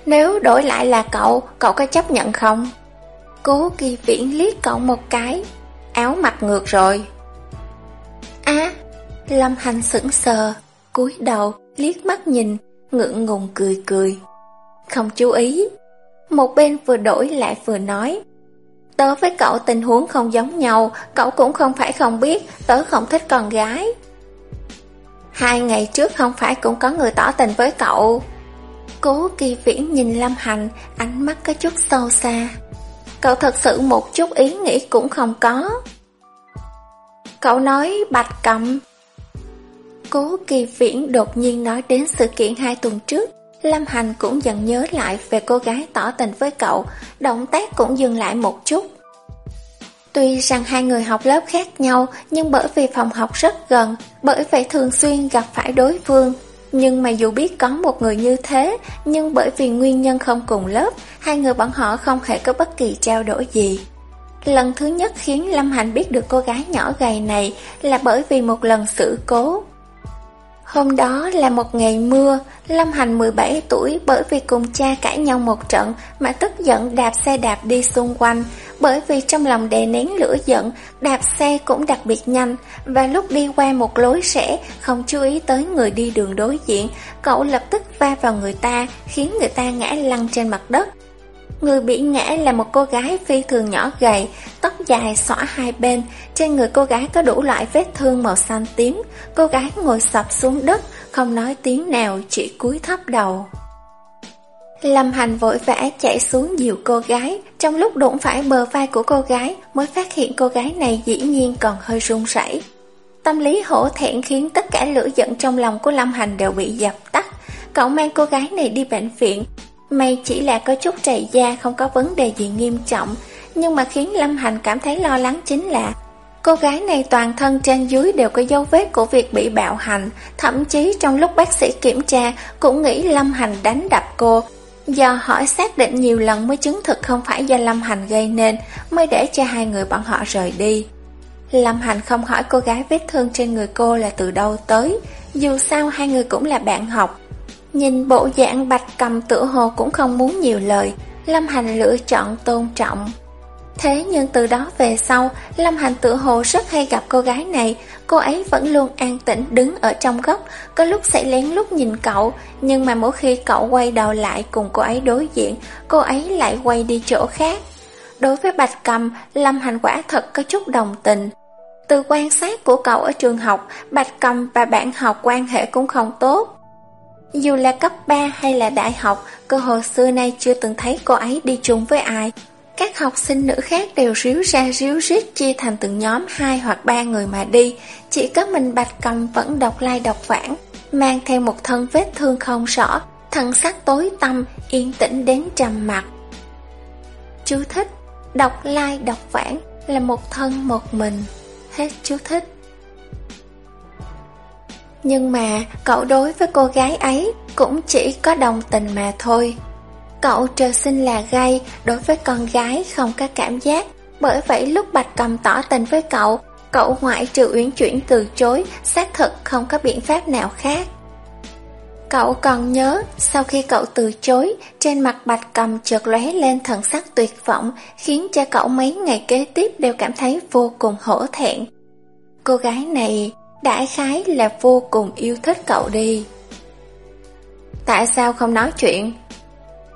Nếu đổi lại là cậu, cậu có chấp nhận không? Cố kỳ viễn liếc cậu một cái, áo mặt ngược rồi. Á, Lâm Hành sững sờ, cúi đầu, liếc mắt nhìn, ngượng ngùng cười cười. Không chú ý. Một bên vừa đổi lại vừa nói. Tớ với cậu tình huống không giống nhau, cậu cũng không phải không biết, tớ không thích con gái. Hai ngày trước không phải cũng có người tỏ tình với cậu. Cố kỳ viễn nhìn Lâm Hành, ánh mắt có chút sâu xa. Cậu thật sự một chút ý nghĩ cũng không có. Cậu nói bạch cầm. Cố kỳ viễn đột nhiên nói đến sự kiện hai tuần trước. Lâm Hành cũng dần nhớ lại về cô gái tỏ tình với cậu, động tác cũng dừng lại một chút. Tuy rằng hai người học lớp khác nhau, nhưng bởi vì phòng học rất gần, bởi vậy thường xuyên gặp phải đối phương. Nhưng mà dù biết có một người như thế, nhưng bởi vì nguyên nhân không cùng lớp, hai người bọn họ không hề có bất kỳ trao đổi gì. Lần thứ nhất khiến Lâm Hành biết được cô gái nhỏ gầy này là bởi vì một lần sự cố. Hôm đó là một ngày mưa, Lâm Hành 17 tuổi bởi vì cùng cha cãi nhau một trận mà tức giận đạp xe đạp đi xung quanh, bởi vì trong lòng đè nén lửa giận, đạp xe cũng đặc biệt nhanh, và lúc đi qua một lối rẽ, không chú ý tới người đi đường đối diện, cậu lập tức va vào người ta, khiến người ta ngã lăn trên mặt đất. Người bị ngã là một cô gái phi thường nhỏ gầy, tóc dài xõa hai bên, trên người cô gái có đủ loại vết thương màu xanh tím. Cô gái ngồi sập xuống đất, không nói tiếng nào, chỉ cúi thấp đầu. Lâm Hành vội vã chạy xuống dìu cô gái, trong lúc đụng phải bờ vai của cô gái mới phát hiện cô gái này dĩ nhiên còn hơi run rẩy. Tâm lý hổ thẹn khiến tất cả lửa giận trong lòng của Lâm Hành đều bị dập tắt. Cậu mang cô gái này đi bệnh viện, May chỉ là có chút trầy da không có vấn đề gì nghiêm trọng, nhưng mà khiến Lâm Hành cảm thấy lo lắng chính là cô gái này toàn thân trên dưới đều có dấu vết của việc bị bạo hành, thậm chí trong lúc bác sĩ kiểm tra cũng nghĩ Lâm Hành đánh đập cô. Do hỏi xác định nhiều lần mới chứng thực không phải do Lâm Hành gây nên, mới để cho hai người bọn họ rời đi. Lâm Hành không hỏi cô gái vết thương trên người cô là từ đâu tới, dù sao hai người cũng là bạn học, Nhìn bộ dạng bạch cầm tựa hồ cũng không muốn nhiều lời, Lâm Hành lựa chọn tôn trọng. Thế nhưng từ đó về sau, Lâm Hành tự hồ rất hay gặp cô gái này, cô ấy vẫn luôn an tĩnh đứng ở trong góc, có lúc sẽ lén lút nhìn cậu, nhưng mà mỗi khi cậu quay đầu lại cùng cô ấy đối diện, cô ấy lại quay đi chỗ khác. Đối với Bạch Cầm, Lâm Hành quả thật có chút đồng tình. Từ quan sát của cậu ở trường học, Bạch Cầm và bạn học quan hệ cũng không tốt. Dù là cấp 3 hay là đại học, cơ hội xưa nay chưa từng thấy cô ấy đi chung với ai. Các học sinh nữ khác đều ríu ra ríu rít chia thành từng nhóm hai hoặc ba người mà đi, chỉ có mình Bạch Cầm vẫn độc lai độc vãng, mang theo một thân vết thương không rõ, thân sắc tối tăm, yên tĩnh đến trầm mặt. Chú thích, độc lai độc vãng là một thân một mình. Hết chú thích. Nhưng mà cậu đối với cô gái ấy cũng chỉ có đồng tình mà thôi. Cậu trời sinh là gay, đối với con gái không có cảm giác. Bởi vậy lúc Bạch Cầm tỏ tình với cậu, cậu ngoại trừ uyển chuyển từ chối, xác thực không có biện pháp nào khác. Cậu còn nhớ, sau khi cậu từ chối, trên mặt bạch cầm chợt lóe lên thần sắc tuyệt vọng, khiến cho cậu mấy ngày kế tiếp đều cảm thấy vô cùng hổ thẹn. Cô gái này, đại khái là vô cùng yêu thích cậu đi. Tại sao không nói chuyện?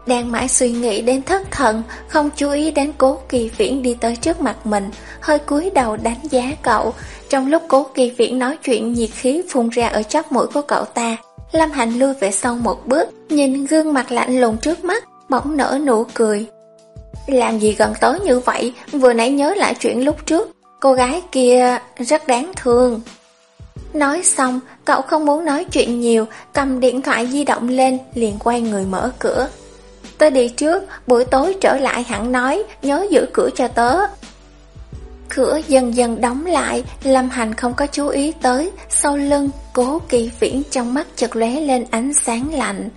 Đang mãi suy nghĩ đến thất thần, không chú ý đến cố kỳ viễn đi tới trước mặt mình, hơi cúi đầu đánh giá cậu. Trong lúc cố kỳ viễn nói chuyện nhiệt khí phun ra ở chóp mũi của cậu ta, Lâm Hành lui về sau một bước, nhìn gương mặt lạnh lùng trước mắt, bỗng nở nụ cười. Làm gì gần tới như vậy, vừa nãy nhớ lại chuyện lúc trước, cô gái kia rất đáng thương. Nói xong, cậu không muốn nói chuyện nhiều, cầm điện thoại di động lên, liền quay người mở cửa. Tớ đi trước, buổi tối trở lại hẳn nói, nhớ giữ cửa cho tớ. Cửa dần dần đóng lại, Lâm Hành không có chú ý tới, sau lưng, cố kỳ viễn trong mắt chợt lóe lên ánh sáng lạnh.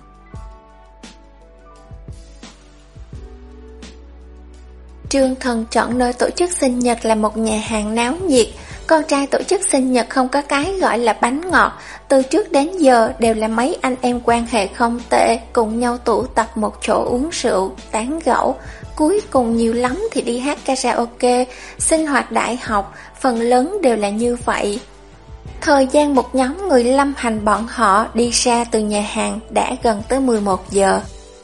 Trương Thần chọn nơi tổ chức sinh nhật là một nhà hàng náo nhiệt, con trai tổ chức sinh nhật không có cái gọi là bánh ngọt, từ trước đến giờ đều là mấy anh em quan hệ không tệ, cùng nhau tụ tập một chỗ uống rượu, tán gẫu, cuối cùng nhiều lắm thì đi hát karaoke, sinh hoạt đại học, phần lớn đều là như vậy. Thời gian một nhóm người lâm hành bọn họ đi ra từ nhà hàng đã gần tới 11 giờ.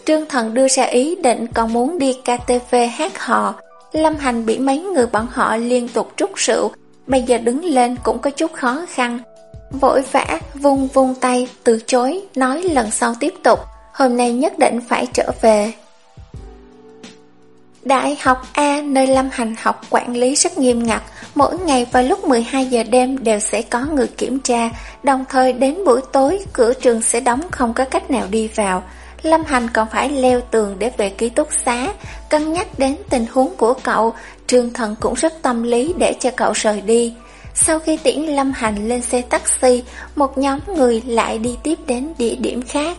Trương Thần đưa ra ý định còn muốn đi KTV hát hò. Lâm Hành bị mấy người bọn họ liên tục trút rượu, bây giờ đứng lên cũng có chút khó khăn. Vội vã, vung vung tay, từ chối, nói lần sau tiếp tục, hôm nay nhất định phải trở về. Đại học A nơi Lâm Hành học quản lý rất nghiêm ngặt, mỗi ngày vào lúc 12 giờ đêm đều sẽ có người kiểm tra, đồng thời đến buổi tối cửa trường sẽ đóng không có cách nào đi vào. Lâm Hành còn phải leo tường để về ký túc xá, cân nhắc đến tình huống của cậu, Trương Thần cũng rất tâm lý để cho cậu rời đi. Sau khi tiễn Lâm Hành lên xe taxi, một nhóm người lại đi tiếp đến địa điểm khác.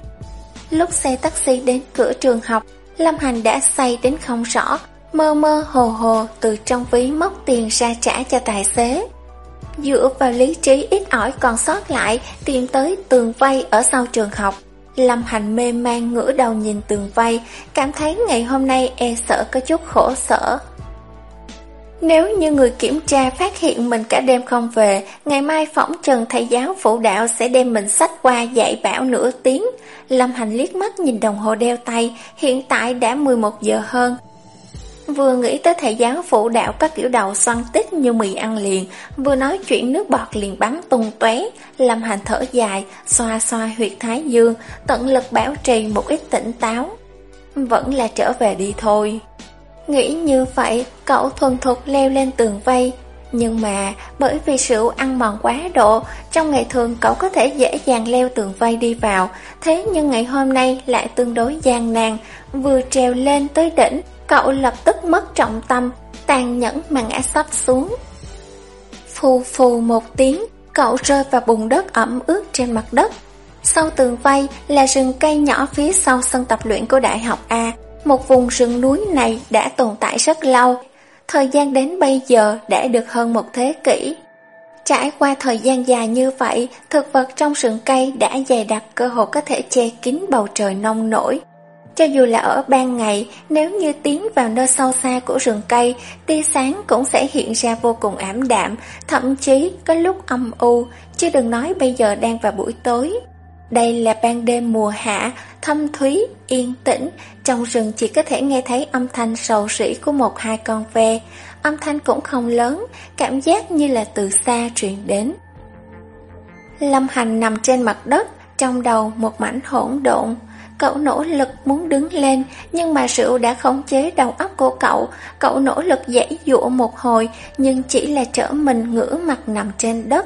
Lúc xe taxi đến cửa trường học, Lâm Hành đã say đến không rõ, mơ mơ hồ hồ từ trong ví móc tiền ra trả cho tài xế. Dựa vào lý trí ít ỏi còn sót lại, tìm tới tường vây ở sau trường học. Lâm Hành mê man ngửa đầu nhìn tường vây, cảm thấy ngày hôm nay e sợ có chút khổ sở. Nếu như người kiểm tra phát hiện mình cả đêm không về, ngày mai phỏng trần thầy giáo phụ đạo sẽ đem mình sách qua dạy bảo nửa tiếng. Lâm Hành liếc mắt nhìn đồng hồ đeo tay, hiện tại đã 11 giờ hơn. Vừa nghĩ tới thầy giáo phụ đạo các kiểu đầu xoăn tít như mì ăn liền, vừa nói chuyện nước bọt liền bắn tung tóe, Lâm Hành thở dài, xoa xoa huyệt thái dương, tận lực bảo trì một ít tỉnh táo. Vẫn là trở về đi thôi. Nghĩ như vậy, cậu thuần thục leo lên tường vây. Nhưng mà, bởi vì rượu ăn mòn quá độ, trong ngày thường cậu có thể dễ dàng leo tường vây đi vào. Thế nhưng ngày hôm nay lại tương đối gian nan, vừa trèo lên tới đỉnh, cậu lập tức mất trọng tâm, tàn nhẫn mà ngã sắp xuống. Phù phù một tiếng, cậu rơi vào bùn đất ẩm ướt trên mặt đất. Sau tường vây là rừng cây nhỏ phía sau sân tập luyện của Đại học A. Một vùng rừng núi này đã tồn tại rất lâu, thời gian đến bây giờ đã được hơn một thế kỷ. Trải qua thời gian dài như vậy, thực vật trong rừng cây đã dày đặc cơ hội có thể che kín bầu trời nông nổi. Cho dù là ở ban ngày, nếu như tiến vào nơi sâu xa của rừng cây, tia sáng cũng sẽ hiện ra vô cùng ảm đạm, thậm chí có lúc âm u, chứ đừng nói bây giờ đang vào buổi tối. Đây là ban đêm mùa hạ, thâm thúy, yên tĩnh, trong rừng chỉ có thể nghe thấy âm thanh sầu sỉ của một hai con ve. Âm thanh cũng không lớn, cảm giác như là từ xa truyền đến. Lâm Hành nằm trên mặt đất, trong đầu một mảnh hỗn độn. Cậu nỗ lực muốn đứng lên, nhưng mà rượu đã khống chế đầu óc của cậu. Cậu nỗ lực dãy dụa một hồi, nhưng chỉ là trở mình ngửa mặt nằm trên đất.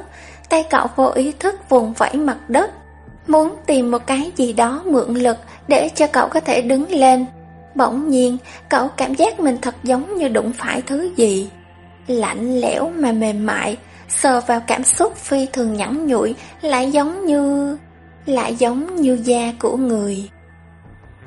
Tay cậu vô ý thức vùng vẫy mặt đất, Muốn tìm một cái gì đó mượn lực để cho cậu có thể đứng lên. Bỗng nhiên, cậu cảm giác mình thật giống như đụng phải thứ gì. Lạnh lẽo mà mềm mại, sờ vào cảm xúc phi thường nhẵn nhụi, lại giống như... lại giống như da của người.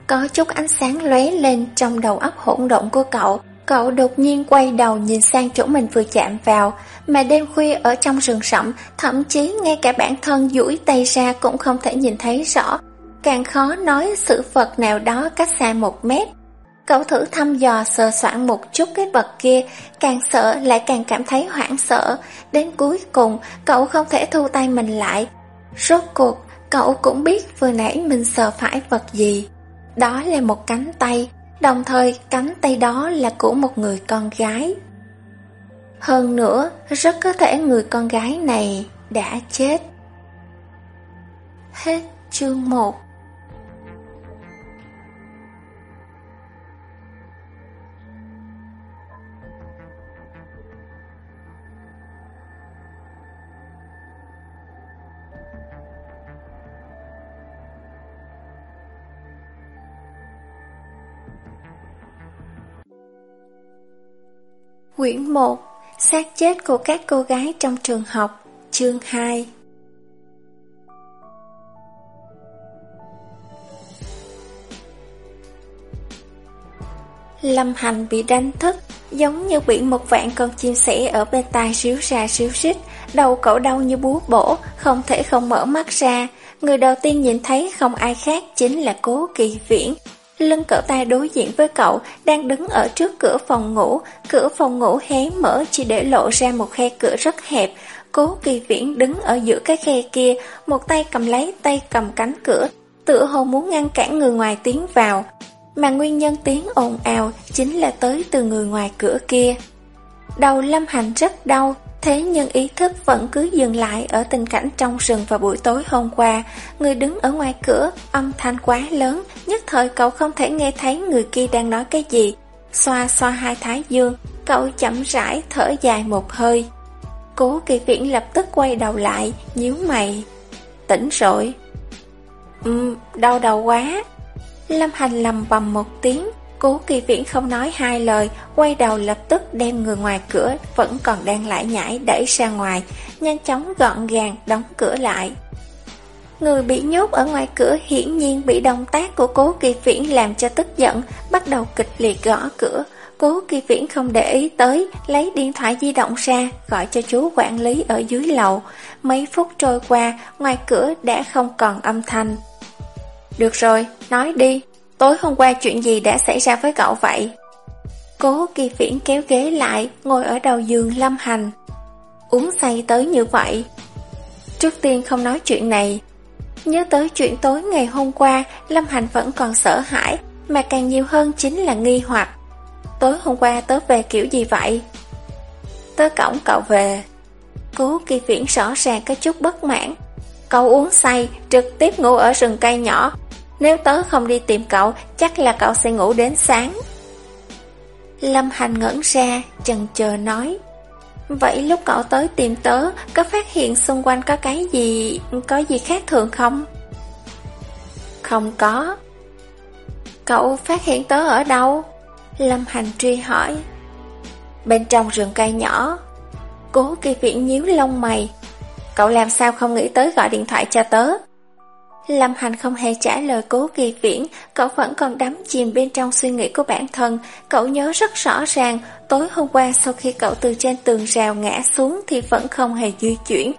Có chút ánh sáng lóe lên trong đầu óc hỗn độn của cậu, Cậu đột nhiên quay đầu nhìn sang chỗ mình vừa chạm vào, mà đêm khuya ở trong rừng rậm, thậm chí ngay cả bản thân duỗi tay ra cũng không thể nhìn thấy rõ. càng khó nói sự vật nào đó cách xa một mét. Cậu thử thăm dò sờ soạn một chút cái vật kia, càng sợ lại càng cảm thấy hoảng sợ. Đến cuối cùng, cậu không thể thu tay mình lại. Rốt cuộc, cậu cũng biết vừa nãy mình sờ phải vật gì. Đó là một cánh tay, đồng thời cánh tay đó là của một người con gái. Hơn nữa, rất có thể người con gái này đã chết. Hết chương 1 Quyển 1 xác chết của các cô gái trong trường học, Chương 2 Lâm Hành bị đánh thức, Giống như bị một vạn con chim sẻ ở bên tai xíu ra xíu xít Đầu cậu đau như búa bổ, Không thể không mở mắt ra. Người đầu tiên nhìn thấy không ai khác Chính là cố kỳ viễn. Lưng cậu ta đối diện với cậu đang đứng ở trước cửa phòng ngủ, cửa phòng ngủ hé mở chỉ để lộ ra một khe cửa rất hẹp. Cố kỳ viễn đứng ở giữa cái khe kia, một tay cầm lấy tay cầm cánh cửa, tựa hồ muốn ngăn cản người ngoài tiến vào. Mà nguyên nhân tiếng ồn ào chính là tới từ người ngoài cửa kia. Đầu lâm hành rất đau, Thế nhưng ý thức vẫn cứ dừng lại ở tình cảnh trong rừng vào buổi tối hôm qua. Người đứng ở ngoài cửa, âm thanh quá lớn, nhất thời cậu không thể nghe thấy người kia đang nói cái gì. Xoa xoa hai thái dương, cậu chậm rãi thở dài một hơi. Cố kỳ viễn lập tức quay đầu lại, nhíu mày. Tỉnh rồi. Ừm, đau đầu quá. Lâm Hành lầm bầm một tiếng, Cố kỳ viễn không nói hai lời, quay đầu lập tức đem người ngoài cửa vẫn còn đang lải nhải đẩy ra ngoài, nhanh chóng gọn gàng đóng cửa lại. Người bị nhốt ở ngoài cửa hiển nhiên bị động tác của cố kỳ viễn làm cho tức giận, bắt đầu kịch liệt gõ cửa. Cố kỳ viễn không để ý tới, lấy điện thoại di động ra, gọi cho chú quản lý ở dưới lầu. Mấy phút trôi qua, ngoài cửa đã không còn âm thanh. Được rồi, nói đi, Tối hôm qua chuyện gì đã xảy ra với cậu vậy? Cố kỳ viễn kéo ghế lại, ngồi ở đầu giường lâm hành. Uống say tới như vậy. Trước tiên không nói chuyện này. Nhớ tới chuyện tối ngày hôm qua, Lâm Hành vẫn còn sợ hãi, mà càng nhiều hơn chính là nghi hoặc. Tối hôm qua tớ về kiểu gì vậy? Tớ cổng cậu về. Cố kỳ viễn rõ ràng có chút bất mãn. Cậu uống say, trực tiếp ngủ ở rừng cây nhỏ, nếu tớ không đi tìm cậu, chắc là cậu sẽ ngủ đến sáng. Lâm Hành ngẩn ra, chần chờ nói. Vậy lúc cậu tới tìm tớ, có phát hiện xung quanh có cái gì, có gì khác thường không? Không có. Cậu phát hiện tớ ở đâu? Lâm Hành truy hỏi. Bên trong rừng cây nhỏ. Cố kỳ viện nhíu lông mày. Cậu làm sao không nghĩ tới gọi điện thoại cho tớ? Lâm Hành không hề trả lời cố kỳ viễn, cậu vẫn còn đắm chìm bên trong suy nghĩ của bản thân. Cậu nhớ rất rõ ràng, tối hôm qua sau khi cậu từ trên tường rào ngã xuống thì vẫn không hề di chuyển.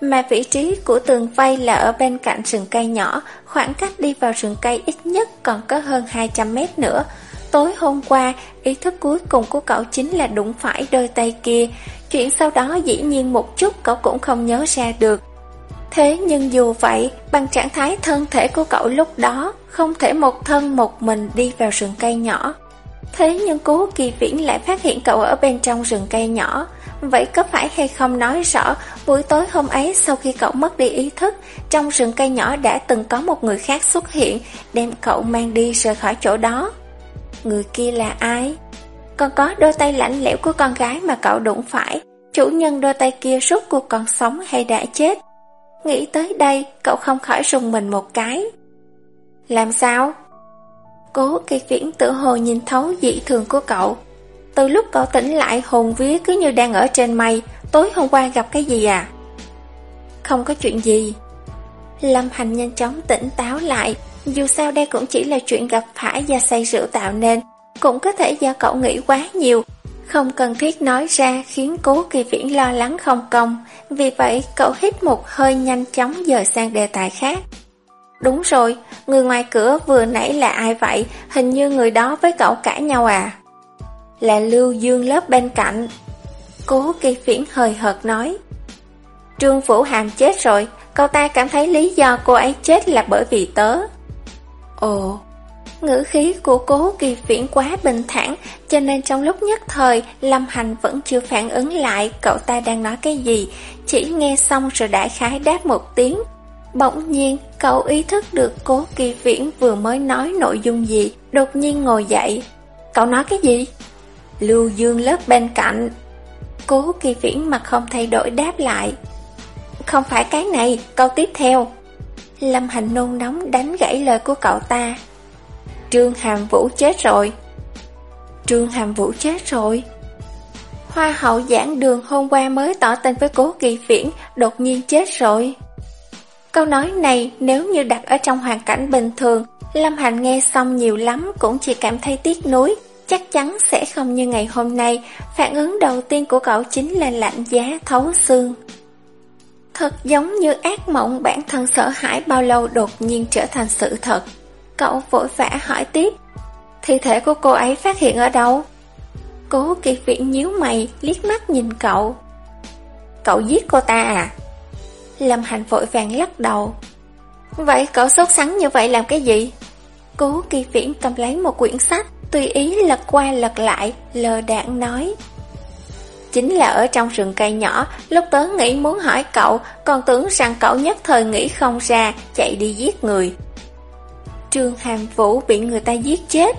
Mà vị trí của tường vây là ở bên cạnh rừng cây nhỏ, khoảng cách đi vào rừng cây ít nhất còn có hơn 200 mét nữa. Tối hôm qua, ý thức cuối cùng của cậu chính là đụng phải đôi tay kia. Chuyện sau đó dĩ nhiên một chút cậu cũng không nhớ ra được. Thế nhưng dù vậy, bằng trạng thái thân thể của cậu lúc đó, không thể một thân một mình đi vào rừng cây nhỏ. Thế nhưng cố kỳ viễn lại phát hiện cậu ở bên trong rừng cây nhỏ. Vậy có phải hay không nói rõ, buổi tối hôm ấy sau khi cậu mất đi ý thức, trong rừng cây nhỏ đã từng có một người khác xuất hiện, đem cậu mang đi rời khỏi chỗ đó. Người kia là ai? Còn có đôi tay lạnh lẽo của con gái mà cậu đụng phải, chủ nhân đôi tay kia suốt cuộc còn sống hay đã chết? Nghĩ tới đây, cậu không khỏi rùng mình một cái. Làm sao? Cố kỳ viễn tự hồ nhìn thấu dị thường của cậu. Từ lúc cậu tỉnh lại hồn vía cứ như đang ở trên mây, tối hôm qua gặp cái gì à? Không có chuyện gì. Lâm Hành nhanh chóng tỉnh táo lại, dù sao đây cũng chỉ là chuyện gặp phải do say rượu tạo nên, cũng có thể do cậu nghĩ quá nhiều, không cần thiết nói ra khiến cố kỳ viễn lo lắng không công, vì vậy cậu hít một hơi nhanh chóng dời sang đề tài khác. Đúng rồi, người ngoài cửa vừa nãy là ai vậy? Hình như người đó với cậu cãi nhau à? Là Lưu Dương lớp bên cạnh. Cố kỳ viễn hời hợt nói. Trương Vũ Hàm chết rồi, cậu ta cảm thấy lý do cô ấy chết là bởi vì tớ. Ồ, ngữ khí của cố kỳ viễn quá bình thản, cho nên trong lúc nhất thời, Lâm Hành vẫn chưa phản ứng lại cậu ta đang nói cái gì, chỉ nghe xong rồi đại khái đáp một tiếng. Bỗng nhiên, cậu ý thức được cố kỳ viễn vừa mới nói nội dung gì, đột nhiên ngồi dậy. Cậu nói cái gì? Lưu Dương lớp bên cạnh. Cố kỳ viễn mặt không thay đổi đáp lại. Không phải cái này, câu tiếp theo. Lâm Hành nôn nóng đánh gãy lời của cậu ta. Trương Hàm Vũ chết rồi. Trương Hàm Vũ chết rồi. Hoa hậu giảng đường hôm qua mới tỏ tình với cố kỳ viễn, đột nhiên chết rồi. Câu nói này nếu như đặt ở trong hoàn cảnh bình thường, Lâm Hành nghe xong nhiều lắm cũng chỉ cảm thấy tiếc nuối, chắc chắn sẽ không như ngày hôm nay, phản ứng đầu tiên của cậu chính là lạnh giá thấu xương. Thật giống như ác mộng bản thân sợ hãi bao lâu đột nhiên trở thành sự thật. Cậu vội vã hỏi tiếp, thi thể của cô ấy phát hiện ở đâu? Cố kỳ viện nhíu mày, liếc mắt nhìn cậu. Cậu giết cô ta à? Lâm Hành vội vàng lắc đầu. Vậy cậu sốt sắng như vậy làm cái gì? Cố kỳ viễn cầm lấy một quyển sách, tùy ý lật qua lật lại, lờ đạn nói. Chính là ở trong rừng cây nhỏ, lúc tớ nghĩ muốn hỏi cậu, còn tưởng rằng cậu nhất thời nghĩ không ra, chạy đi giết người. Trương Hàm Vũ bị người ta giết chết.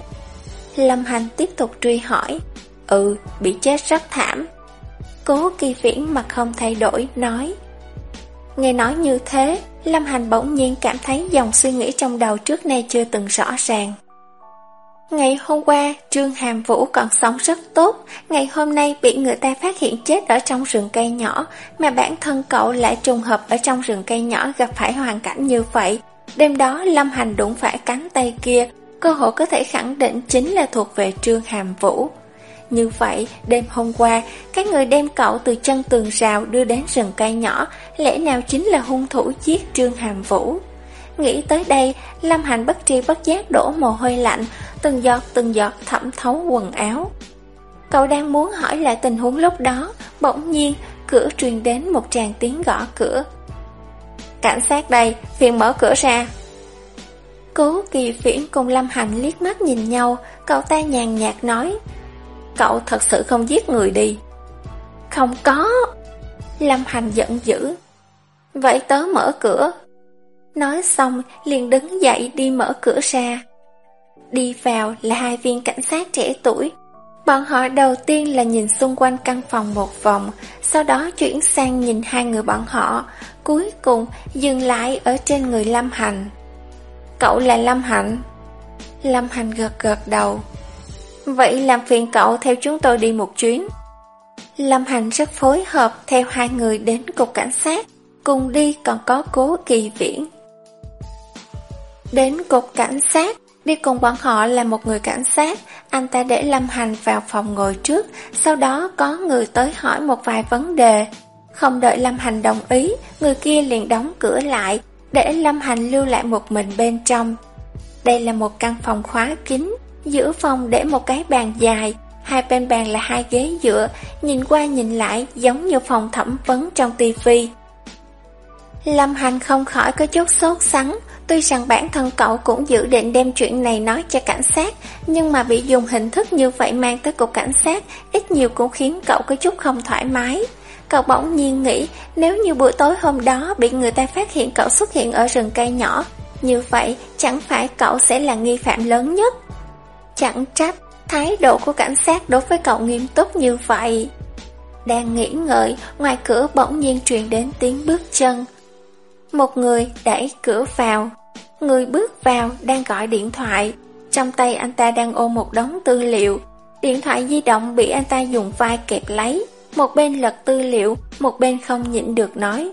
Lâm Hành tiếp tục truy hỏi. Ừ, bị chết rất thảm. Cố kỳ viễn mặt không thay đổi, nói. Nghe nói như thế, Lâm Hành bỗng nhiên cảm thấy dòng suy nghĩ trong đầu trước nay chưa từng rõ ràng. Ngày hôm qua, Trương Hàm Vũ còn sống rất tốt, ngày hôm nay bị người ta phát hiện chết ở trong rừng cây nhỏ, mà bản thân cậu lại trùng hợp ở trong rừng cây nhỏ gặp phải hoàn cảnh như vậy. Đêm đó Lâm Hành đụng phải cánh tay kia, cơ hội có thể khẳng định chính là thuộc về Trương Hàm Vũ. Như vậy, đêm hôm qua, cái người đem cậu từ chân tường rào đưa đến rừng cây nhỏ, lẽ nào chính là hung thủ giết Trương Hàm Vũ? Nghĩ tới đây, Lâm Hành bất tri bất giác đổ mồ hôi lạnh, từng giọt từng giọt thẩm thấu quần áo. Cậu đang muốn hỏi lại tình huống lúc đó, bỗng nhiên, cửa truyền đến một tràng tiếng gõ cửa. Cảnh sát đây, phiền mở cửa ra. Cố kỳ viễn cùng Lâm Hành liếc mắt nhìn nhau, cậu ta nhàn nhạt nói, Cậu thật sự không giết người đi. Không có. Lâm Hành giận dữ. Vậy tớ mở cửa. Nói xong liền đứng dậy đi mở cửa ra. Đi vào là hai viên cảnh sát trẻ tuổi. Bọn họ đầu tiên là nhìn xung quanh căn phòng một vòng Sau đó chuyển sang nhìn hai người bọn họ. Cuối cùng dừng lại ở trên người Lâm Hành Cậu là Lâm Hạnh Lâm Hành gật gật đầu Vậy làm phiền cậu theo chúng tôi đi một chuyến. Lâm Hành rất phối hợp theo hai người đến cục cảnh sát, cùng đi còn có cố kỳ viễn. Đến cục cảnh sát, đi cùng bọn họ là một người cảnh sát, anh ta để Lâm Hành vào phòng ngồi trước, sau đó có người tới hỏi một vài vấn đề. Không đợi Lâm Hành đồng ý, người kia liền đóng cửa lại, để Lâm Hành lưu lại một mình bên trong. Đây là một căn phòng khóa kín, Giữa phòng để một cái bàn dài, hai bên bàn là hai ghế dựa, nhìn qua nhìn lại giống như phòng thẩm vấn trong tivi. Lâm Hành không khỏi có chút sốt sắng, tuy rằng bản thân cậu cũng dự định đem chuyện này nói cho cảnh sát, nhưng mà bị dùng hình thức như vậy mang tới cục cảnh sát, ít nhiều cũng khiến cậu có chút không thoải mái. Cậu bỗng nhiên nghĩ, nếu như buổi tối hôm đó bị người ta phát hiện cậu xuất hiện ở rừng cây nhỏ, như vậy chẳng phải cậu sẽ là nghi phạm lớn nhất. Chẳng trách thái độ của cảnh sát đối với cậu nghiêm túc như vậy. Đang nghĩ ngợi, ngoài cửa bỗng nhiên truyền đến tiếng bước chân. Một người đẩy cửa vào. Người bước vào đang gọi điện thoại. Trong tay anh ta đang ôm một đống tư liệu. Điện thoại di động bị anh ta dùng vai kẹp lấy. Một bên lật tư liệu, một bên không nhịn được nói.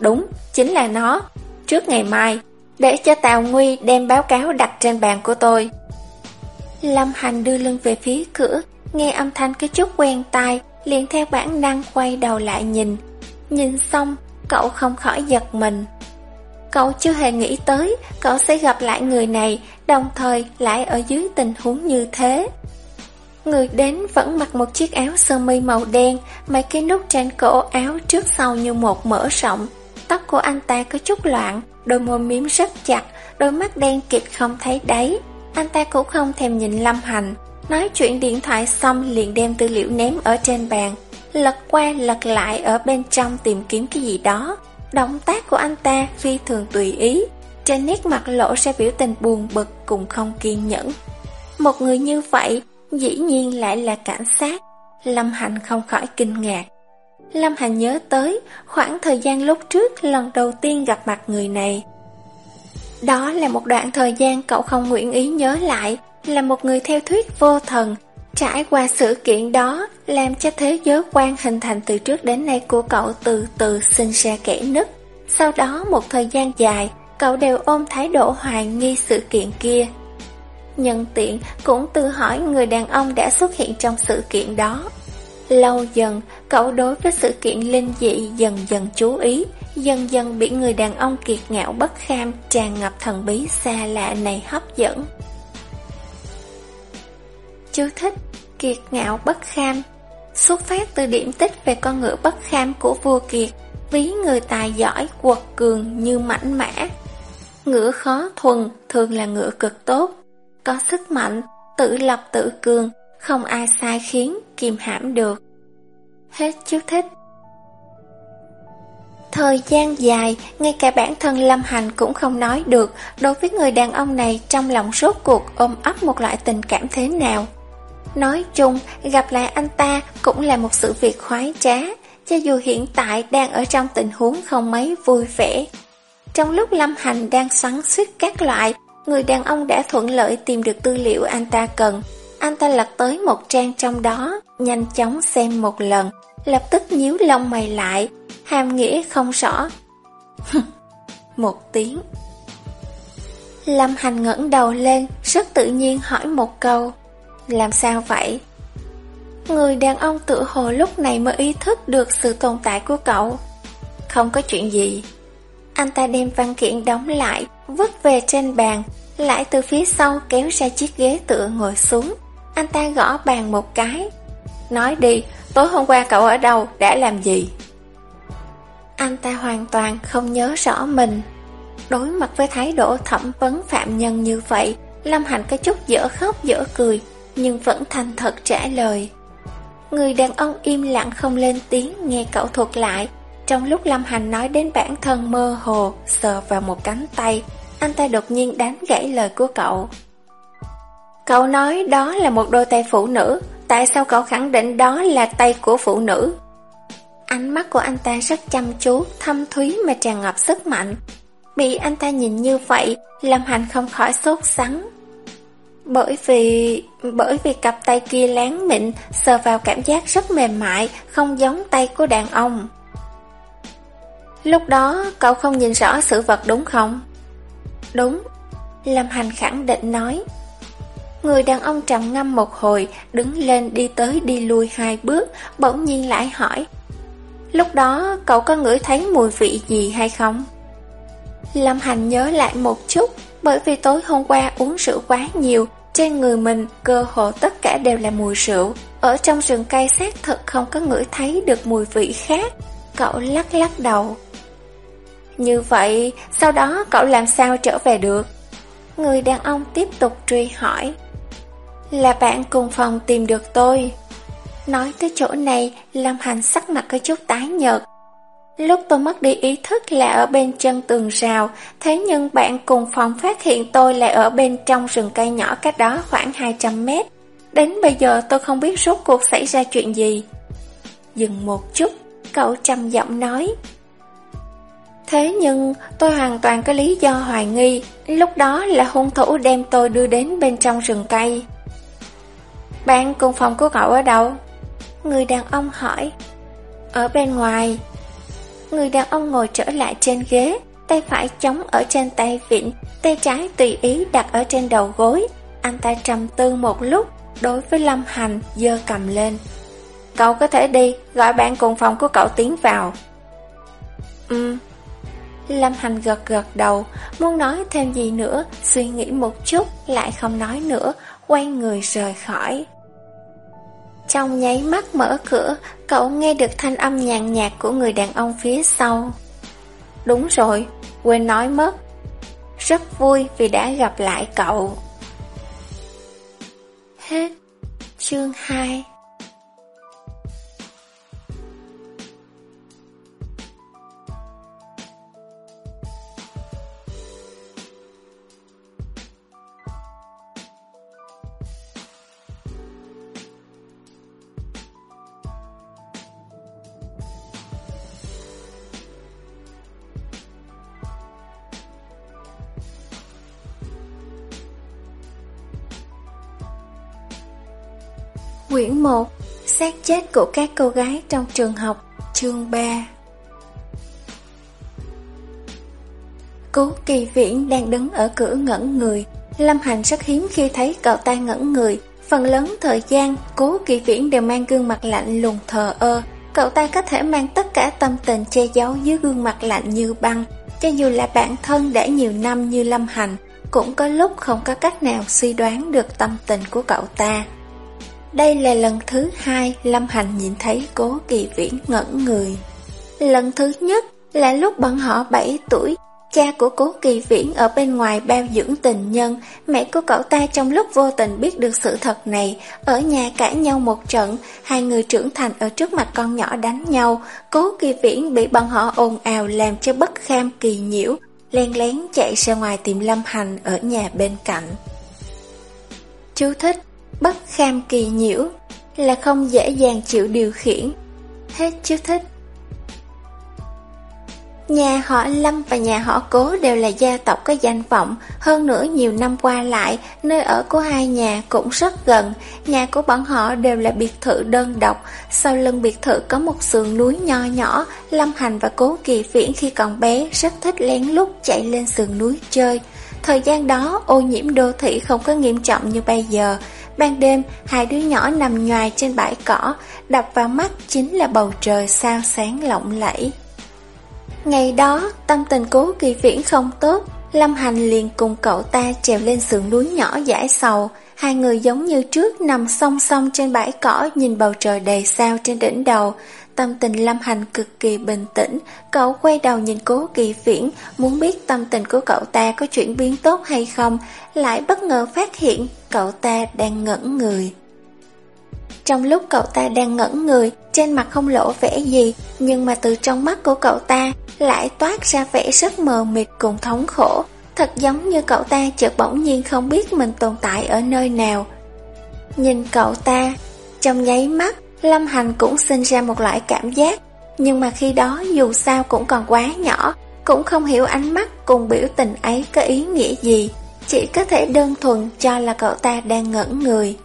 Đúng, chính là nó. Trước ngày mai, để cho Tào Nguy đem báo cáo đặt trên bàn của tôi. Lâm Hành đưa lưng về phía cửa, nghe âm thanh cái chút quen tai, liền theo bản năng quay đầu lại nhìn. Nhìn xong, cậu không khỏi giật mình. Cậu chưa hề nghĩ tới cậu sẽ gặp lại người này, đồng thời lại ở dưới tình huống như thế. Người đến vẫn mặc một chiếc áo sơ mi màu đen, mấy cái nút trên cổ áo trước sau như một mở rộng. Tóc của anh ta có chút loạn, đôi môi miếm rất chặt, đôi mắt đen kịt không thấy đáy. Anh ta cũng không thèm nhìn Lâm Hành, nói chuyện điện thoại xong liền đem tư liệu ném ở trên bàn, lật qua lật lại ở bên trong tìm kiếm cái gì đó. Động tác của anh ta phi thường tùy ý, trên nét mặt lộ ra biểu tình buồn bực cùng không kiên nhẫn. Một người như vậy dĩ nhiên lại là cảnh sát. Lâm Hành không khỏi kinh ngạc. Lâm Hành nhớ tới khoảng thời gian lúc trước lần đầu tiên gặp mặt người này. Đó là một đoạn thời gian cậu không nguyện ý nhớ lại, là một người theo thuyết vô thần. Trải qua sự kiện đó, làm cho thế giới quan hình thành từ trước đến nay của cậu từ từ sinh ra kẻ nứt. Sau đó một thời gian dài, cậu đều ôm thái độ hoài nghi sự kiện kia. Nhân tiện cũng tự hỏi người đàn ông đã xuất hiện trong sự kiện đó. Lâu dần, cậu đối với sự kiện linh dị dần dần chú ý, dần dần bị người đàn ông kiệt ngạo bất kham tràn ngập thần bí xa lạ này hấp dẫn. Chú thích Kiệt ngạo bất kham Xuất phát từ điểm tích về con ngựa bất kham của vua Kiệt Ví người tài giỏi, quật cường như mảnh mã Ngựa khó thuần thường là ngựa cực tốt có sức mạnh, tự lập tự cường Không ai sai khiến, kìm hãm được Hết chú thích Thời gian dài, ngay cả bản thân Lâm Hành cũng không nói được đối với người đàn ông này trong lòng rốt cuộc ôm ấp một loại tình cảm thế nào. Nói chung, gặp lại anh ta cũng là một sự việc khoái trá, cho dù hiện tại đang ở trong tình huống không mấy vui vẻ. Trong lúc Lâm Hành đang xoắn suýt các loại, người đàn ông đã thuận lợi tìm được tư liệu anh ta cần. Anh ta lật tới một trang trong đó, nhanh chóng xem một lần, lập tức nhíu lông mày lại, hàm nghĩa không rõ. một tiếng. Lâm Hành ngẩng đầu lên, rất tự nhiên hỏi một câu. Làm sao vậy? Người đàn ông tự hồ lúc này mới ý thức được sự tồn tại của cậu. Không có chuyện gì. Anh ta đem văn kiện đóng lại, vứt về trên bàn, lại từ phía sau kéo ra chiếc ghế tựa ngồi xuống. Anh ta gõ bàn một cái. Nói đi, tối hôm qua cậu ở đâu, đã làm gì? Anh ta hoàn toàn không nhớ rõ mình. Đối mặt với thái độ thẩm vấn phạm nhân như vậy, Lâm hạnh có chút dở khóc dở cười, nhưng vẫn thành thật trả lời. Người đàn ông im lặng không lên tiếng nghe cậu thuật lại. Trong lúc Lâm Hành nói đến bản thân mơ hồ, sờ vào một cánh tay, anh ta đột nhiên đánh gãy lời của cậu. Cậu nói đó là một đôi tay phụ nữ, tại sao cậu khẳng định đó là tay của phụ nữ? Ánh mắt của anh ta rất chăm chú, thâm thúy mà tràn ngập sức mạnh. Bị anh ta nhìn như vậy, Lâm Hành không khỏi sốt sắng, bởi vì... bởi vì cặp tay kia láng mịn, sờ vào cảm giác rất mềm mại, không giống tay của đàn ông. Lúc đó, cậu không nhìn rõ sự vật đúng không? Đúng, Lâm Hành khẳng định nói. Người đàn ông trầm ngâm một hồi, đứng lên đi tới đi lui hai bước, bỗng nhiên lại hỏi. Lúc đó, cậu có ngửi thấy mùi vị gì hay không? Lâm Hành nhớ lại một chút, bởi vì tối hôm qua uống rượu quá nhiều, trên người mình cơ hồ tất cả đều là mùi rượu. Ở trong rừng cây xác thực không có ngửi thấy được mùi vị khác. Cậu lắc lắc đầu. Như vậy, sau đó cậu làm sao trở về được? Người đàn ông tiếp tục truy hỏi. Là bạn cùng phòng tìm được tôi. Nói tới chỗ này, Lâm Hành sắc mặt có chút tái nhợt. Lúc tôi mất đi ý thức là ở bên chân tường rào, thế nhưng bạn cùng phòng phát hiện tôi lại ở bên trong rừng cây nhỏ cách đó khoảng 200 mét. Đến bây giờ tôi không biết rốt cuộc xảy ra chuyện gì. Dừng một chút, cậu trầm giọng nói. Thế nhưng tôi hoàn toàn có lý do hoài nghi, lúc đó là hung thủ đem tôi đưa đến bên trong rừng cây. Bạn cùng phòng của cậu ở đâu? Người đàn ông hỏi. Ở bên ngoài, Người đàn ông ngồi trở lại trên ghế, tay phải chống ở trên tay vịn, tay trái tùy ý đặt ở trên đầu gối. Anh ta trầm tư một lúc, đối với Lâm Hành dơ cầm lên. Cậu có thể đi, gọi bạn cùng phòng của cậu tiến vào. Ừ. Lâm Hành gật gật đầu, muốn nói thêm gì nữa, suy nghĩ một chút, lại không nói nữa, quay người rời khỏi. Trong nháy mắt mở cửa, cậu nghe được thanh âm nhàn nhạt của người đàn ông phía sau. Đúng rồi, quên nói mất. Rất vui vì đã gặp lại cậu. Hết chương 2 Quyển 1 xác chết của các cô gái trong trường học, Chương 3 Cố kỳ viễn đang đứng ở cửa ngẩn người. Lâm Hành rất hiếm khi thấy cậu ta ngẩn người. Phần lớn thời gian, Cố kỳ viễn đều mang gương mặt lạnh lùng thờ ơ. Cậu ta có thể mang tất cả tâm tình che giấu dưới gương mặt lạnh như băng. Cho dù là bản thân đã nhiều năm như Lâm Hành, Cũng có lúc không có cách nào suy đoán được tâm tình của cậu ta đây là lần thứ hai Lâm Hành nhìn thấy cố kỳ viễn ngẩn người. Lần thứ nhất là lúc bọn họ 7 tuổi, cha của cố kỳ viễn ở bên ngoài bao dưỡng tình nhân, mẹ của cậu ta trong lúc vô tình biết được sự thật này, ở nhà cãi nhau một trận, hai người trưởng thành ở trước mặt con nhỏ đánh nhau, cố kỳ viễn bị bọn họ ồn ào làm cho bất kham kỳ nhiễu, len lén chạy ra ngoài tìm Lâm Hành ở nhà bên cạnh. Chú thích bất kham kỳ nhiễu, là không dễ dàng chịu điều khiển. Hết chú thích. Nhà họ Lâm và nhà họ Cố đều là gia tộc có danh vọng, hơn nữa nhiều năm qua lại, nơi ở của hai nhà cũng rất gần, nhà của bọn họ đều là biệt thự đơn độc, sau lưng biệt thự có một sườn núi nho nhỏ, Lâm Hành và Cố Kỳ Viễn khi còn bé rất thích lén lút chạy lên sườn núi chơi. Thời gian đó, ô nhiễm đô thị không có nghiêm trọng như bây giờ, Ban đêm, hai đứa nhỏ nằm nhoài trên bãi cỏ, đập vào mắt chính là bầu trời sao sáng lộng lẫy. Ngày đó, tâm tình cố kỳ viễn không tốt, Lâm Hành liền cùng cậu ta trèo lên sườn núi nhỏ giải sầu, hai người giống như trước nằm song song trên bãi cỏ nhìn bầu trời đầy sao trên đỉnh đầu, Tâm tình Lâm Hành cực kỳ bình tĩnh, cậu quay đầu nhìn cố kỳ viễn, muốn biết tâm tình của cậu ta có chuyển biến tốt hay không, lại bất ngờ phát hiện cậu ta đang ngẩn người. Trong lúc cậu ta đang ngẩn người, trên mặt không lộ vẻ gì, nhưng mà từ trong mắt của cậu ta lại toát ra vẻ rất mờ mịt cùng thống khổ, thật giống như cậu ta chợt bỗng nhiên không biết mình tồn tại ở nơi nào. Nhìn cậu ta, trong nháy mắt, Lâm Hành cũng sinh ra một loại cảm giác, nhưng mà khi đó dù sao cũng còn quá nhỏ, cũng không hiểu ánh mắt cùng biểu tình ấy có ý nghĩa gì, chỉ có thể đơn thuần cho là cậu ta đang ngẩn người.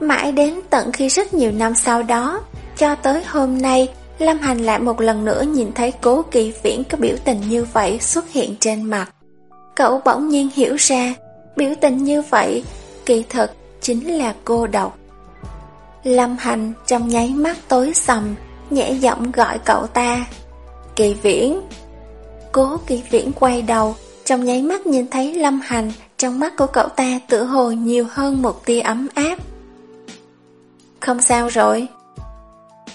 Mãi đến tận khi rất nhiều năm sau đó, cho tới hôm nay, Lâm Hành lại một lần nữa nhìn thấy cố kỳ viễn có biểu tình như vậy xuất hiện trên mặt. Cậu bỗng nhiên hiểu ra, biểu tình như vậy, kỳ thật chính là cô độc. Lâm Hành trong nháy mắt tối sầm, nhẹ giọng gọi cậu ta. Kỳ viễn. Cố kỳ viễn quay đầu, trong nháy mắt nhìn thấy Lâm Hành, trong mắt của cậu ta tự hồ nhiều hơn một tia ấm áp. Không sao rồi.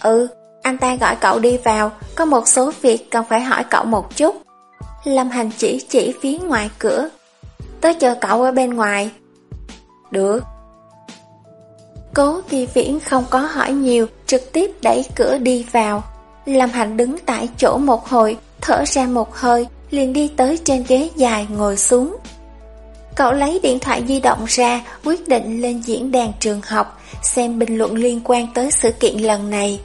Ừ, anh ta gọi cậu đi vào, có một số việc cần phải hỏi cậu một chút. Lâm Hành chỉ chỉ phía ngoài cửa. Tới chờ cậu ở bên ngoài. Được. Cố kỳ viễn không có hỏi nhiều, trực tiếp đẩy cửa đi vào. Lâm hành đứng tại chỗ một hồi, thở ra một hơi, liền đi tới trên ghế dài ngồi xuống. Cậu lấy điện thoại di động ra, quyết định lên diễn đàn trường học, xem bình luận liên quan tới sự kiện lần này.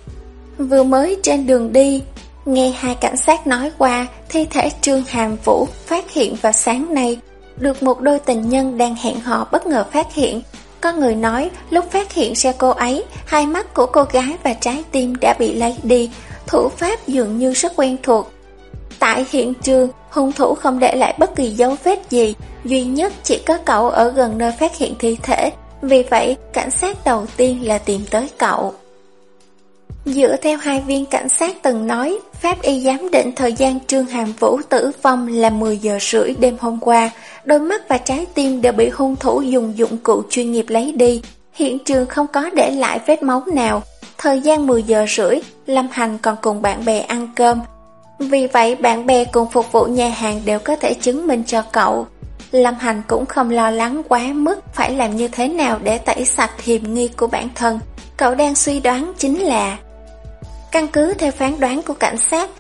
Vừa mới trên đường đi, nghe hai cảnh sát nói qua, thi thể Trương Hàm Vũ phát hiện vào sáng nay, được một đôi tình nhân đang hẹn hò bất ngờ phát hiện, có người nói lúc phát hiện ra cô ấy, hai mắt của cô gái và trái tim đã bị lấy đi, thủ pháp dường như rất quen thuộc. Tại hiện trường, hung thủ không để lại bất kỳ dấu vết gì, duy nhất chỉ có cậu ở gần nơi phát hiện thi thể, vì vậy cảnh sát đầu tiên là tìm tới cậu. Dựa theo hai viên cảnh sát từng nói, Pháp y giám định thời gian Trương Hàm Vũ tử vong là 10 giờ rưỡi đêm hôm qua, đôi mắt và trái tim đều bị hung thủ dùng dụng cụ chuyên nghiệp lấy đi, hiện trường không có để lại vết máu nào. Thời gian 10 giờ rưỡi, Lâm Hành còn cùng bạn bè ăn cơm. Vì vậy bạn bè cùng phục vụ nhà hàng đều có thể chứng minh cho cậu. Lâm Hành cũng không lo lắng quá mức phải làm như thế nào để tẩy sạch hiểm nghi của bản thân. Cậu đang suy đoán chính là Căn cứ theo phán đoán của cảnh sát,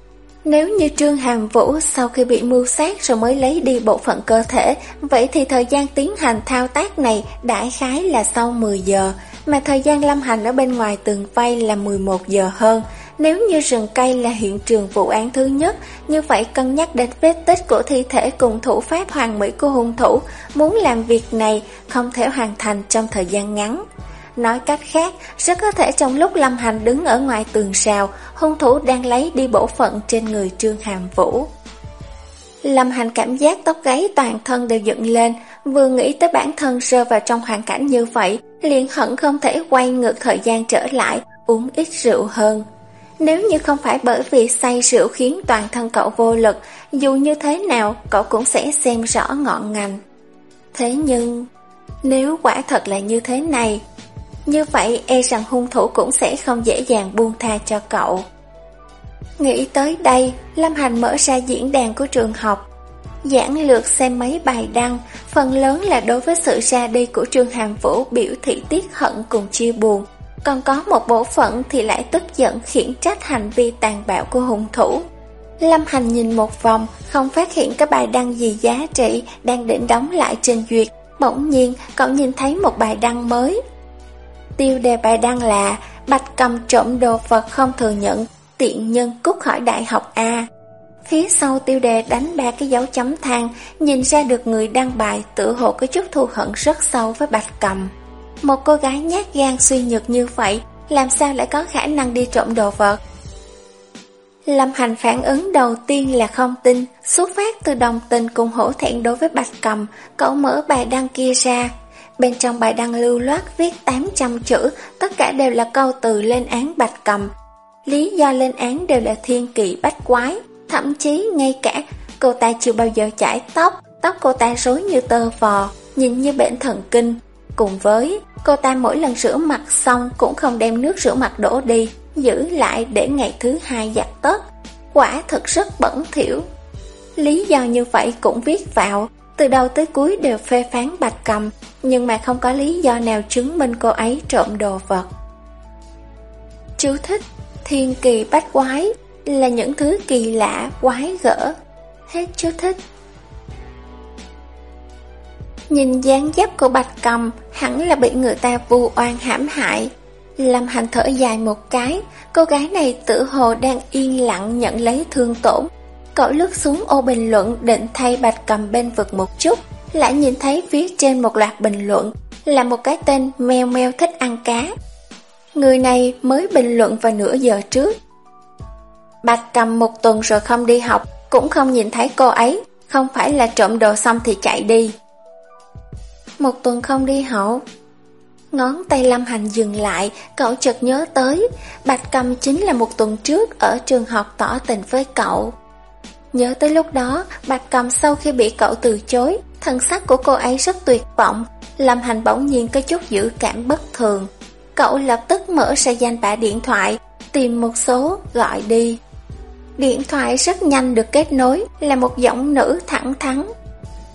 nếu như Trương Hàm Vũ sau khi bị mưu sát rồi mới lấy đi bộ phận cơ thể, vậy thì thời gian tiến hành thao tác này đại khái là sau 10 giờ, mà thời gian lâm hành ở bên ngoài tường vây là 11 giờ hơn. Nếu như rừng cây là hiện trường vụ án thứ nhất, như vậy cân nhắc đến vết tích của thi thể cùng thủ pháp hoàn mỹ của hung thủ, muốn làm việc này không thể hoàn thành trong thời gian ngắn. Nói cách khác, rất có thể trong lúc Lâm Hành đứng ở ngoài tường sào hung thủ đang lấy đi bổ phận trên người Trương Hàm Vũ. Lâm Hành cảm giác tóc gáy toàn thân đều dựng lên, vừa nghĩ tới bản thân rơi vào trong hoàn cảnh như vậy, liền hận không thể quay ngược thời gian trở lại, uống ít rượu hơn. Nếu như không phải bởi vì say rượu khiến toàn thân cậu vô lực, dù như thế nào cậu cũng sẽ xem rõ ngọn ngành. Thế nhưng, nếu quả thật là như thế này, như vậy e rằng hung thủ cũng sẽ không dễ dàng buông tha cho cậu. Nghĩ tới đây, Lâm Hành mở ra diễn đàn của trường học. Giảng lược xem mấy bài đăng, phần lớn là đối với sự ra đi của Trương Hàm Vũ biểu thị tiết hận cùng chia buồn. Còn có một bộ phận thì lại tức giận khiển trách hành vi tàn bạo của hung thủ. Lâm Hành nhìn một vòng, không phát hiện cái bài đăng gì giá trị đang định đóng lại trên duyệt. Bỗng nhiên, cậu nhìn thấy một bài đăng mới Tiêu đề bài đăng là Bạch cầm trộm đồ vật không thừa nhận Tiện nhân cút khỏi đại học A. Phía sau tiêu đề đánh ba cái dấu chấm than Nhìn ra được người đăng bài tự hồ có chút thù hận rất sâu với bạch cầm. Một cô gái nhát gan suy nhược như vậy Làm sao lại có khả năng đi trộm đồ vật? Lâm Hành phản ứng đầu tiên là không tin, xuất phát từ đồng tình cùng hổ thẹn đối với Bạch Cầm, cậu mở bài đăng kia ra, Bên trong bài đăng lưu loát viết 800 chữ, tất cả đều là câu từ lên án bạch cầm. Lý do lên án đều là thiên kỳ bách quái, thậm chí ngay cả cô ta chưa bao giờ chải tóc, tóc cô ta rối như tơ vò, nhìn như bệnh thần kinh. Cùng với, cô ta mỗi lần rửa mặt xong cũng không đem nước rửa mặt đổ đi, giữ lại để ngày thứ hai giặt tất. Quả thật rất bẩn thỉu. Lý do như vậy cũng viết vào, từ đầu tới cuối đều phê phán bạch cầm, nhưng mà không có lý do nào chứng minh cô ấy trộm đồ vật. Chú thích Thiên kỳ bách quái là những thứ kỳ lạ, quái gở. Hết chú thích. Nhìn dáng dấp của bạch cầm hẳn là bị người ta vu oan hãm hại. Lâm hành thở dài một cái, cô gái này tự hồ đang yên lặng nhận lấy thương tổn. Cậu lướt xuống ô bình luận định thay bạch cầm bên vực một chút, lại nhìn thấy phía trên một loạt bình luận là một cái tên meo meo thích ăn cá. Người này mới bình luận vào nửa giờ trước. Bạch cầm một tuần rồi không đi học, cũng không nhìn thấy cô ấy, không phải là trộm đồ xong thì chạy đi. Một tuần không đi học. Ngón tay Lâm Hành dừng lại, cậu chợt nhớ tới, Bạch Cầm chính là một tuần trước ở trường học tỏ tình với cậu. Nhớ tới lúc đó, Bạch Cầm sau khi bị cậu từ chối, thần sắc của cô ấy rất tuyệt vọng, Lâm Hành bỗng nhiên có chút dữ cảm bất thường. Cậu lập tức mở ra danh bạ điện thoại, tìm một số, gọi đi. Điện thoại rất nhanh được kết nối, là một giọng nữ thẳng thắn.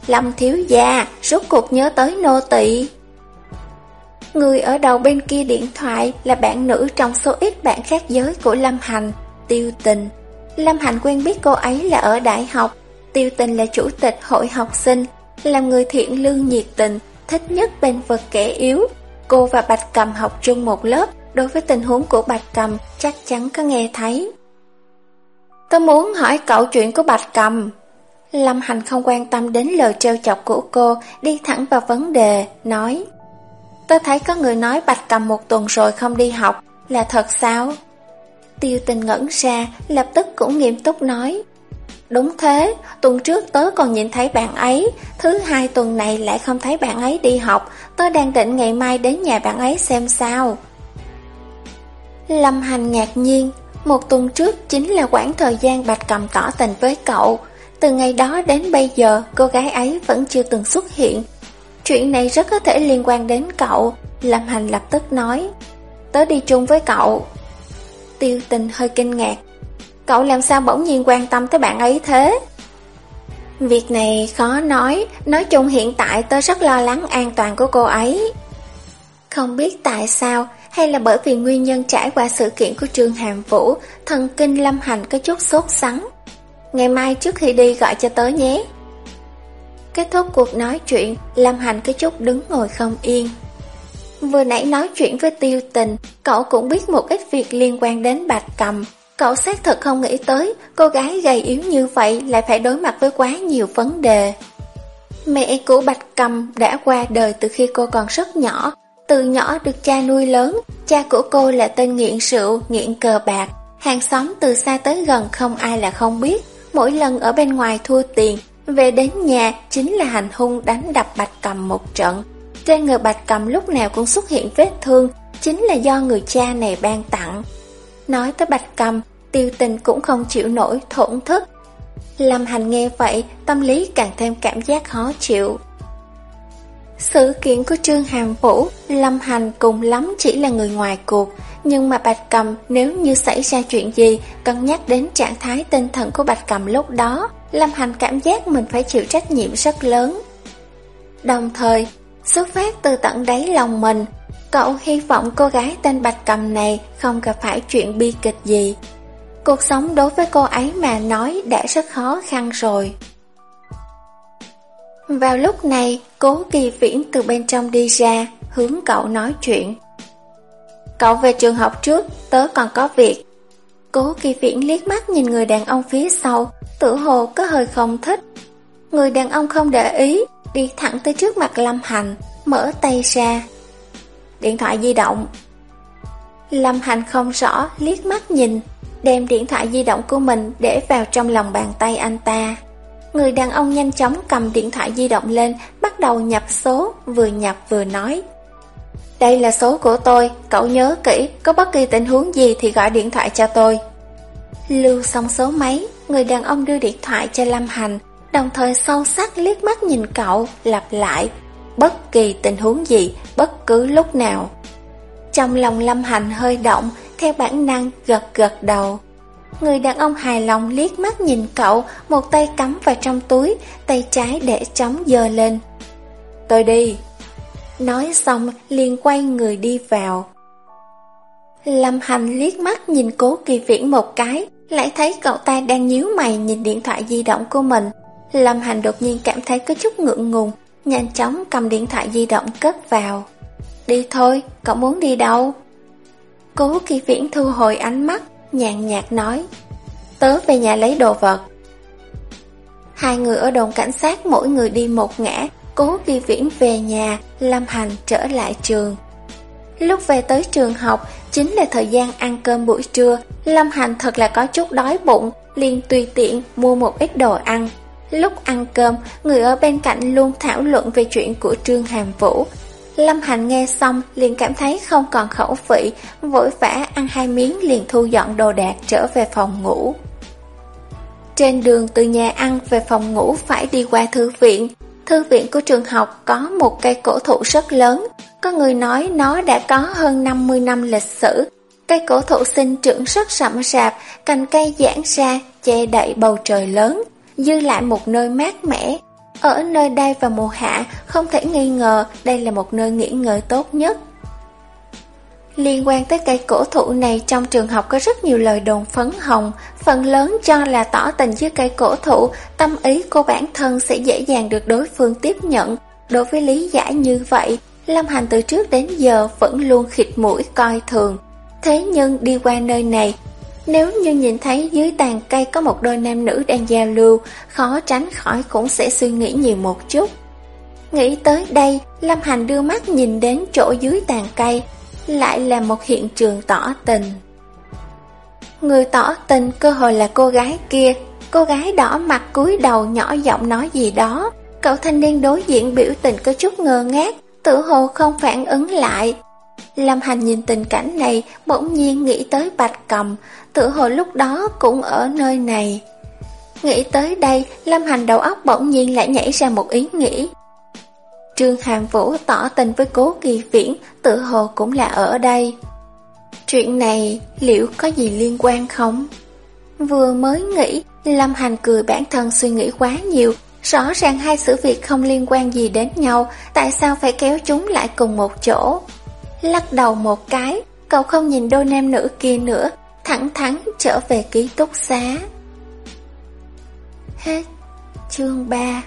Lâm thiếu gia, rốt cuộc nhớ tới nô tỳ. Người ở đầu bên kia điện thoại là bạn nữ trong số ít bạn khác giới của Lâm Hành, Tiêu Tình. Lâm Hạnh quen biết cô ấy là ở đại học, Tiêu Tình là chủ tịch hội học sinh, làm người thiện lương nhiệt tình, thích nhất bên vực kẻ yếu. Cô và Bạch Cầm học chung một lớp, đối với tình huống của Bạch Cầm chắc chắn có nghe thấy. Tôi muốn hỏi cậu chuyện của Bạch Cầm. Lâm Hành không quan tâm đến lời trêu chọc của cô, đi thẳng vào vấn đề, nói Tôi thấy có người nói Bạch Cầm một tuần rồi không đi học, là thật sao? Tiêu tình ngẩn ra, lập tức cũng nghiêm túc nói Đúng thế, tuần trước tớ còn nhìn thấy bạn ấy, thứ hai tuần này lại không thấy bạn ấy đi học, tớ đang định ngày mai đến nhà bạn ấy xem sao. Lâm Hành ngạc nhiên, một tuần trước chính là quãng thời gian Bạch Cầm tỏ tình với cậu. Từ ngày đó đến bây giờ, cô gái ấy vẫn chưa từng xuất hiện. Chuyện này rất có thể liên quan đến cậu, Lâm Hành lập tức nói. Tớ đi chung với cậu. Tiêu tình hơi kinh ngạc. Cậu làm sao bỗng nhiên quan tâm tới bạn ấy thế? Việc này khó nói, nói chung hiện tại tôi rất lo lắng an toàn của cô ấy. Không biết tại sao, hay là bởi vì nguyên nhân trải qua sự kiện của Trương Hàm Vũ, thần kinh lâm hành có chút sốt sắng. Ngày mai trước khi đi gọi cho tớ nhé. Kết thúc cuộc nói chuyện, Lâm Hành có chút đứng ngồi không yên. Vừa nãy nói chuyện với tiêu tình, cậu cũng biết một ít việc liên quan đến bạch cầm. Cậu xác thật không nghĩ tới, cô gái gầy yếu như vậy lại phải đối mặt với quá nhiều vấn đề. Mẹ của Bạch Cầm đã qua đời từ khi cô còn rất nhỏ, từ nhỏ được cha nuôi lớn, cha của cô là tên nghiện rượu, nghiện cờ bạc. Hàng xóm từ xa tới gần không ai là không biết, mỗi lần ở bên ngoài thua tiền, về đến nhà chính là hành hung đánh đập Bạch Cầm một trận. Trên người Bạch Cầm lúc nào cũng xuất hiện vết thương, chính là do người cha này ban tặng. Nói tới Bạch Cầm, tiêu tình cũng không chịu nổi thổn thức. Lâm Hành nghe vậy, tâm lý càng thêm cảm giác khó chịu. Sự kiện của Trương Hàm Vũ, Lâm Hành cùng lắm chỉ là người ngoài cuộc, nhưng mà Bạch Cầm nếu như xảy ra chuyện gì, cân nhắc đến trạng thái tinh thần của Bạch Cầm lúc đó, Lâm Hành cảm giác mình phải chịu trách nhiệm rất lớn. Đồng thời, xuất phát từ tận đáy lòng mình, cậu hy vọng cô gái tên Bạch Cầm này không gặp phải chuyện bi kịch gì. Cuộc sống đối với cô ấy mà nói đã rất khó khăn rồi. Vào lúc này, cố kỳ viễn từ bên trong đi ra, hướng cậu nói chuyện. Cậu về trường học trước, tớ còn có việc. Cố kỳ viễn liếc mắt nhìn người đàn ông phía sau, tự hồ có hơi không thích. Người đàn ông không để ý, đi thẳng tới trước mặt Lâm Hành, mở tay ra. Điện thoại di động. Lâm Hành không rõ, liếc mắt nhìn, đem điện thoại di động của mình để vào trong lòng bàn tay anh ta. Người đàn ông nhanh chóng cầm điện thoại di động lên, bắt đầu nhập số, vừa nhập vừa nói. Đây là số của tôi, cậu nhớ kỹ, có bất kỳ tình huống gì thì gọi điện thoại cho tôi. Lưu xong số máy, người đàn ông đưa điện thoại cho Lâm Hành, đồng thời sâu sắc liếc mắt nhìn cậu, lặp lại. Bất kỳ tình huống gì, bất cứ lúc nào. Trong lòng Lâm Hành hơi động, theo bản năng gật gật đầu. Người đàn ông hài lòng liếc mắt nhìn cậu, một tay cắm vào trong túi, tay trái để trống dơ lên. Tôi đi. Nói xong liền quay người đi vào. Lâm Hành liếc mắt nhìn cố kỳ viễn một cái, lại thấy cậu ta đang nhíu mày nhìn điện thoại di động của mình. Lâm Hành đột nhiên cảm thấy có chút ngượng ngùng, nhanh chóng cầm điện thoại di động cất vào. Đi thôi, cậu muốn đi đâu? Cố kỳ viễn thu hồi ánh mắt, nhàn nhạt nói Tớ về nhà lấy đồ vật Hai người ở đồn cảnh sát mỗi người đi một ngã Cố kỳ viễn về nhà Lâm Hành trở lại trường Lúc về tới trường học Chính là thời gian ăn cơm buổi trưa Lâm Hành thật là có chút đói bụng liền tùy tiện mua một ít đồ ăn Lúc ăn cơm Người ở bên cạnh luôn thảo luận về chuyện của Trương Hàm Vũ Lâm Hành nghe xong liền cảm thấy không còn khẩu vị, vội vã ăn hai miếng liền thu dọn đồ đạc trở về phòng ngủ. Trên đường từ nhà ăn về phòng ngủ phải đi qua thư viện. Thư viện của trường học có một cây cổ thụ rất lớn, có người nói nó đã có hơn 50 năm lịch sử. Cây cổ thụ sinh trưởng rất rậm rạp, cành cây giãn ra, che đậy bầu trời lớn, dư lại một nơi mát mẻ, ở nơi đây vào mùa hạ, không thể nghi ngờ đây là một nơi nghỉ ngơi tốt nhất. Liên quan tới cây cổ thụ này trong trường học có rất nhiều lời đồn phấn hồng, phần lớn cho là tỏ tình với cây cổ thụ, tâm ý của bản thân sẽ dễ dàng được đối phương tiếp nhận. Đối với lý giải như vậy, Lâm Hành từ trước đến giờ vẫn luôn khịt mũi coi thường. Thế nhưng đi qua nơi này, nếu như nhìn thấy dưới tàn cây có một đôi nam nữ đang giao lưu, khó tránh khỏi cũng sẽ suy nghĩ nhiều một chút. Nghĩ tới đây, Lâm Hành đưa mắt nhìn đến chỗ dưới tàn cây, lại là một hiện trường tỏ tình. Người tỏ tình cơ hội là cô gái kia, cô gái đỏ mặt cúi đầu nhỏ giọng nói gì đó. Cậu thanh niên đối diện biểu tình có chút ngơ ngác, tự hồ không phản ứng lại. Lâm Hành nhìn tình cảnh này, bỗng nhiên nghĩ tới Bạch Cầm, tự hồi lúc đó cũng ở nơi này. Nghĩ tới đây, Lâm Hành đầu óc bỗng nhiên lại nhảy ra một ý nghĩ. Trương Hàm Vũ tỏ tình với cố kỳ viễn, tự hồ cũng là ở đây. Chuyện này liệu có gì liên quan không? Vừa mới nghĩ, Lâm Hành cười bản thân suy nghĩ quá nhiều, rõ ràng hai sự việc không liên quan gì đến nhau, tại sao phải kéo chúng lại cùng một chỗ? Lắc đầu một cái, cậu không nhìn đôi nam nữ kia nữa, thẳng thắn trở về ký túc xá. Hết chương 3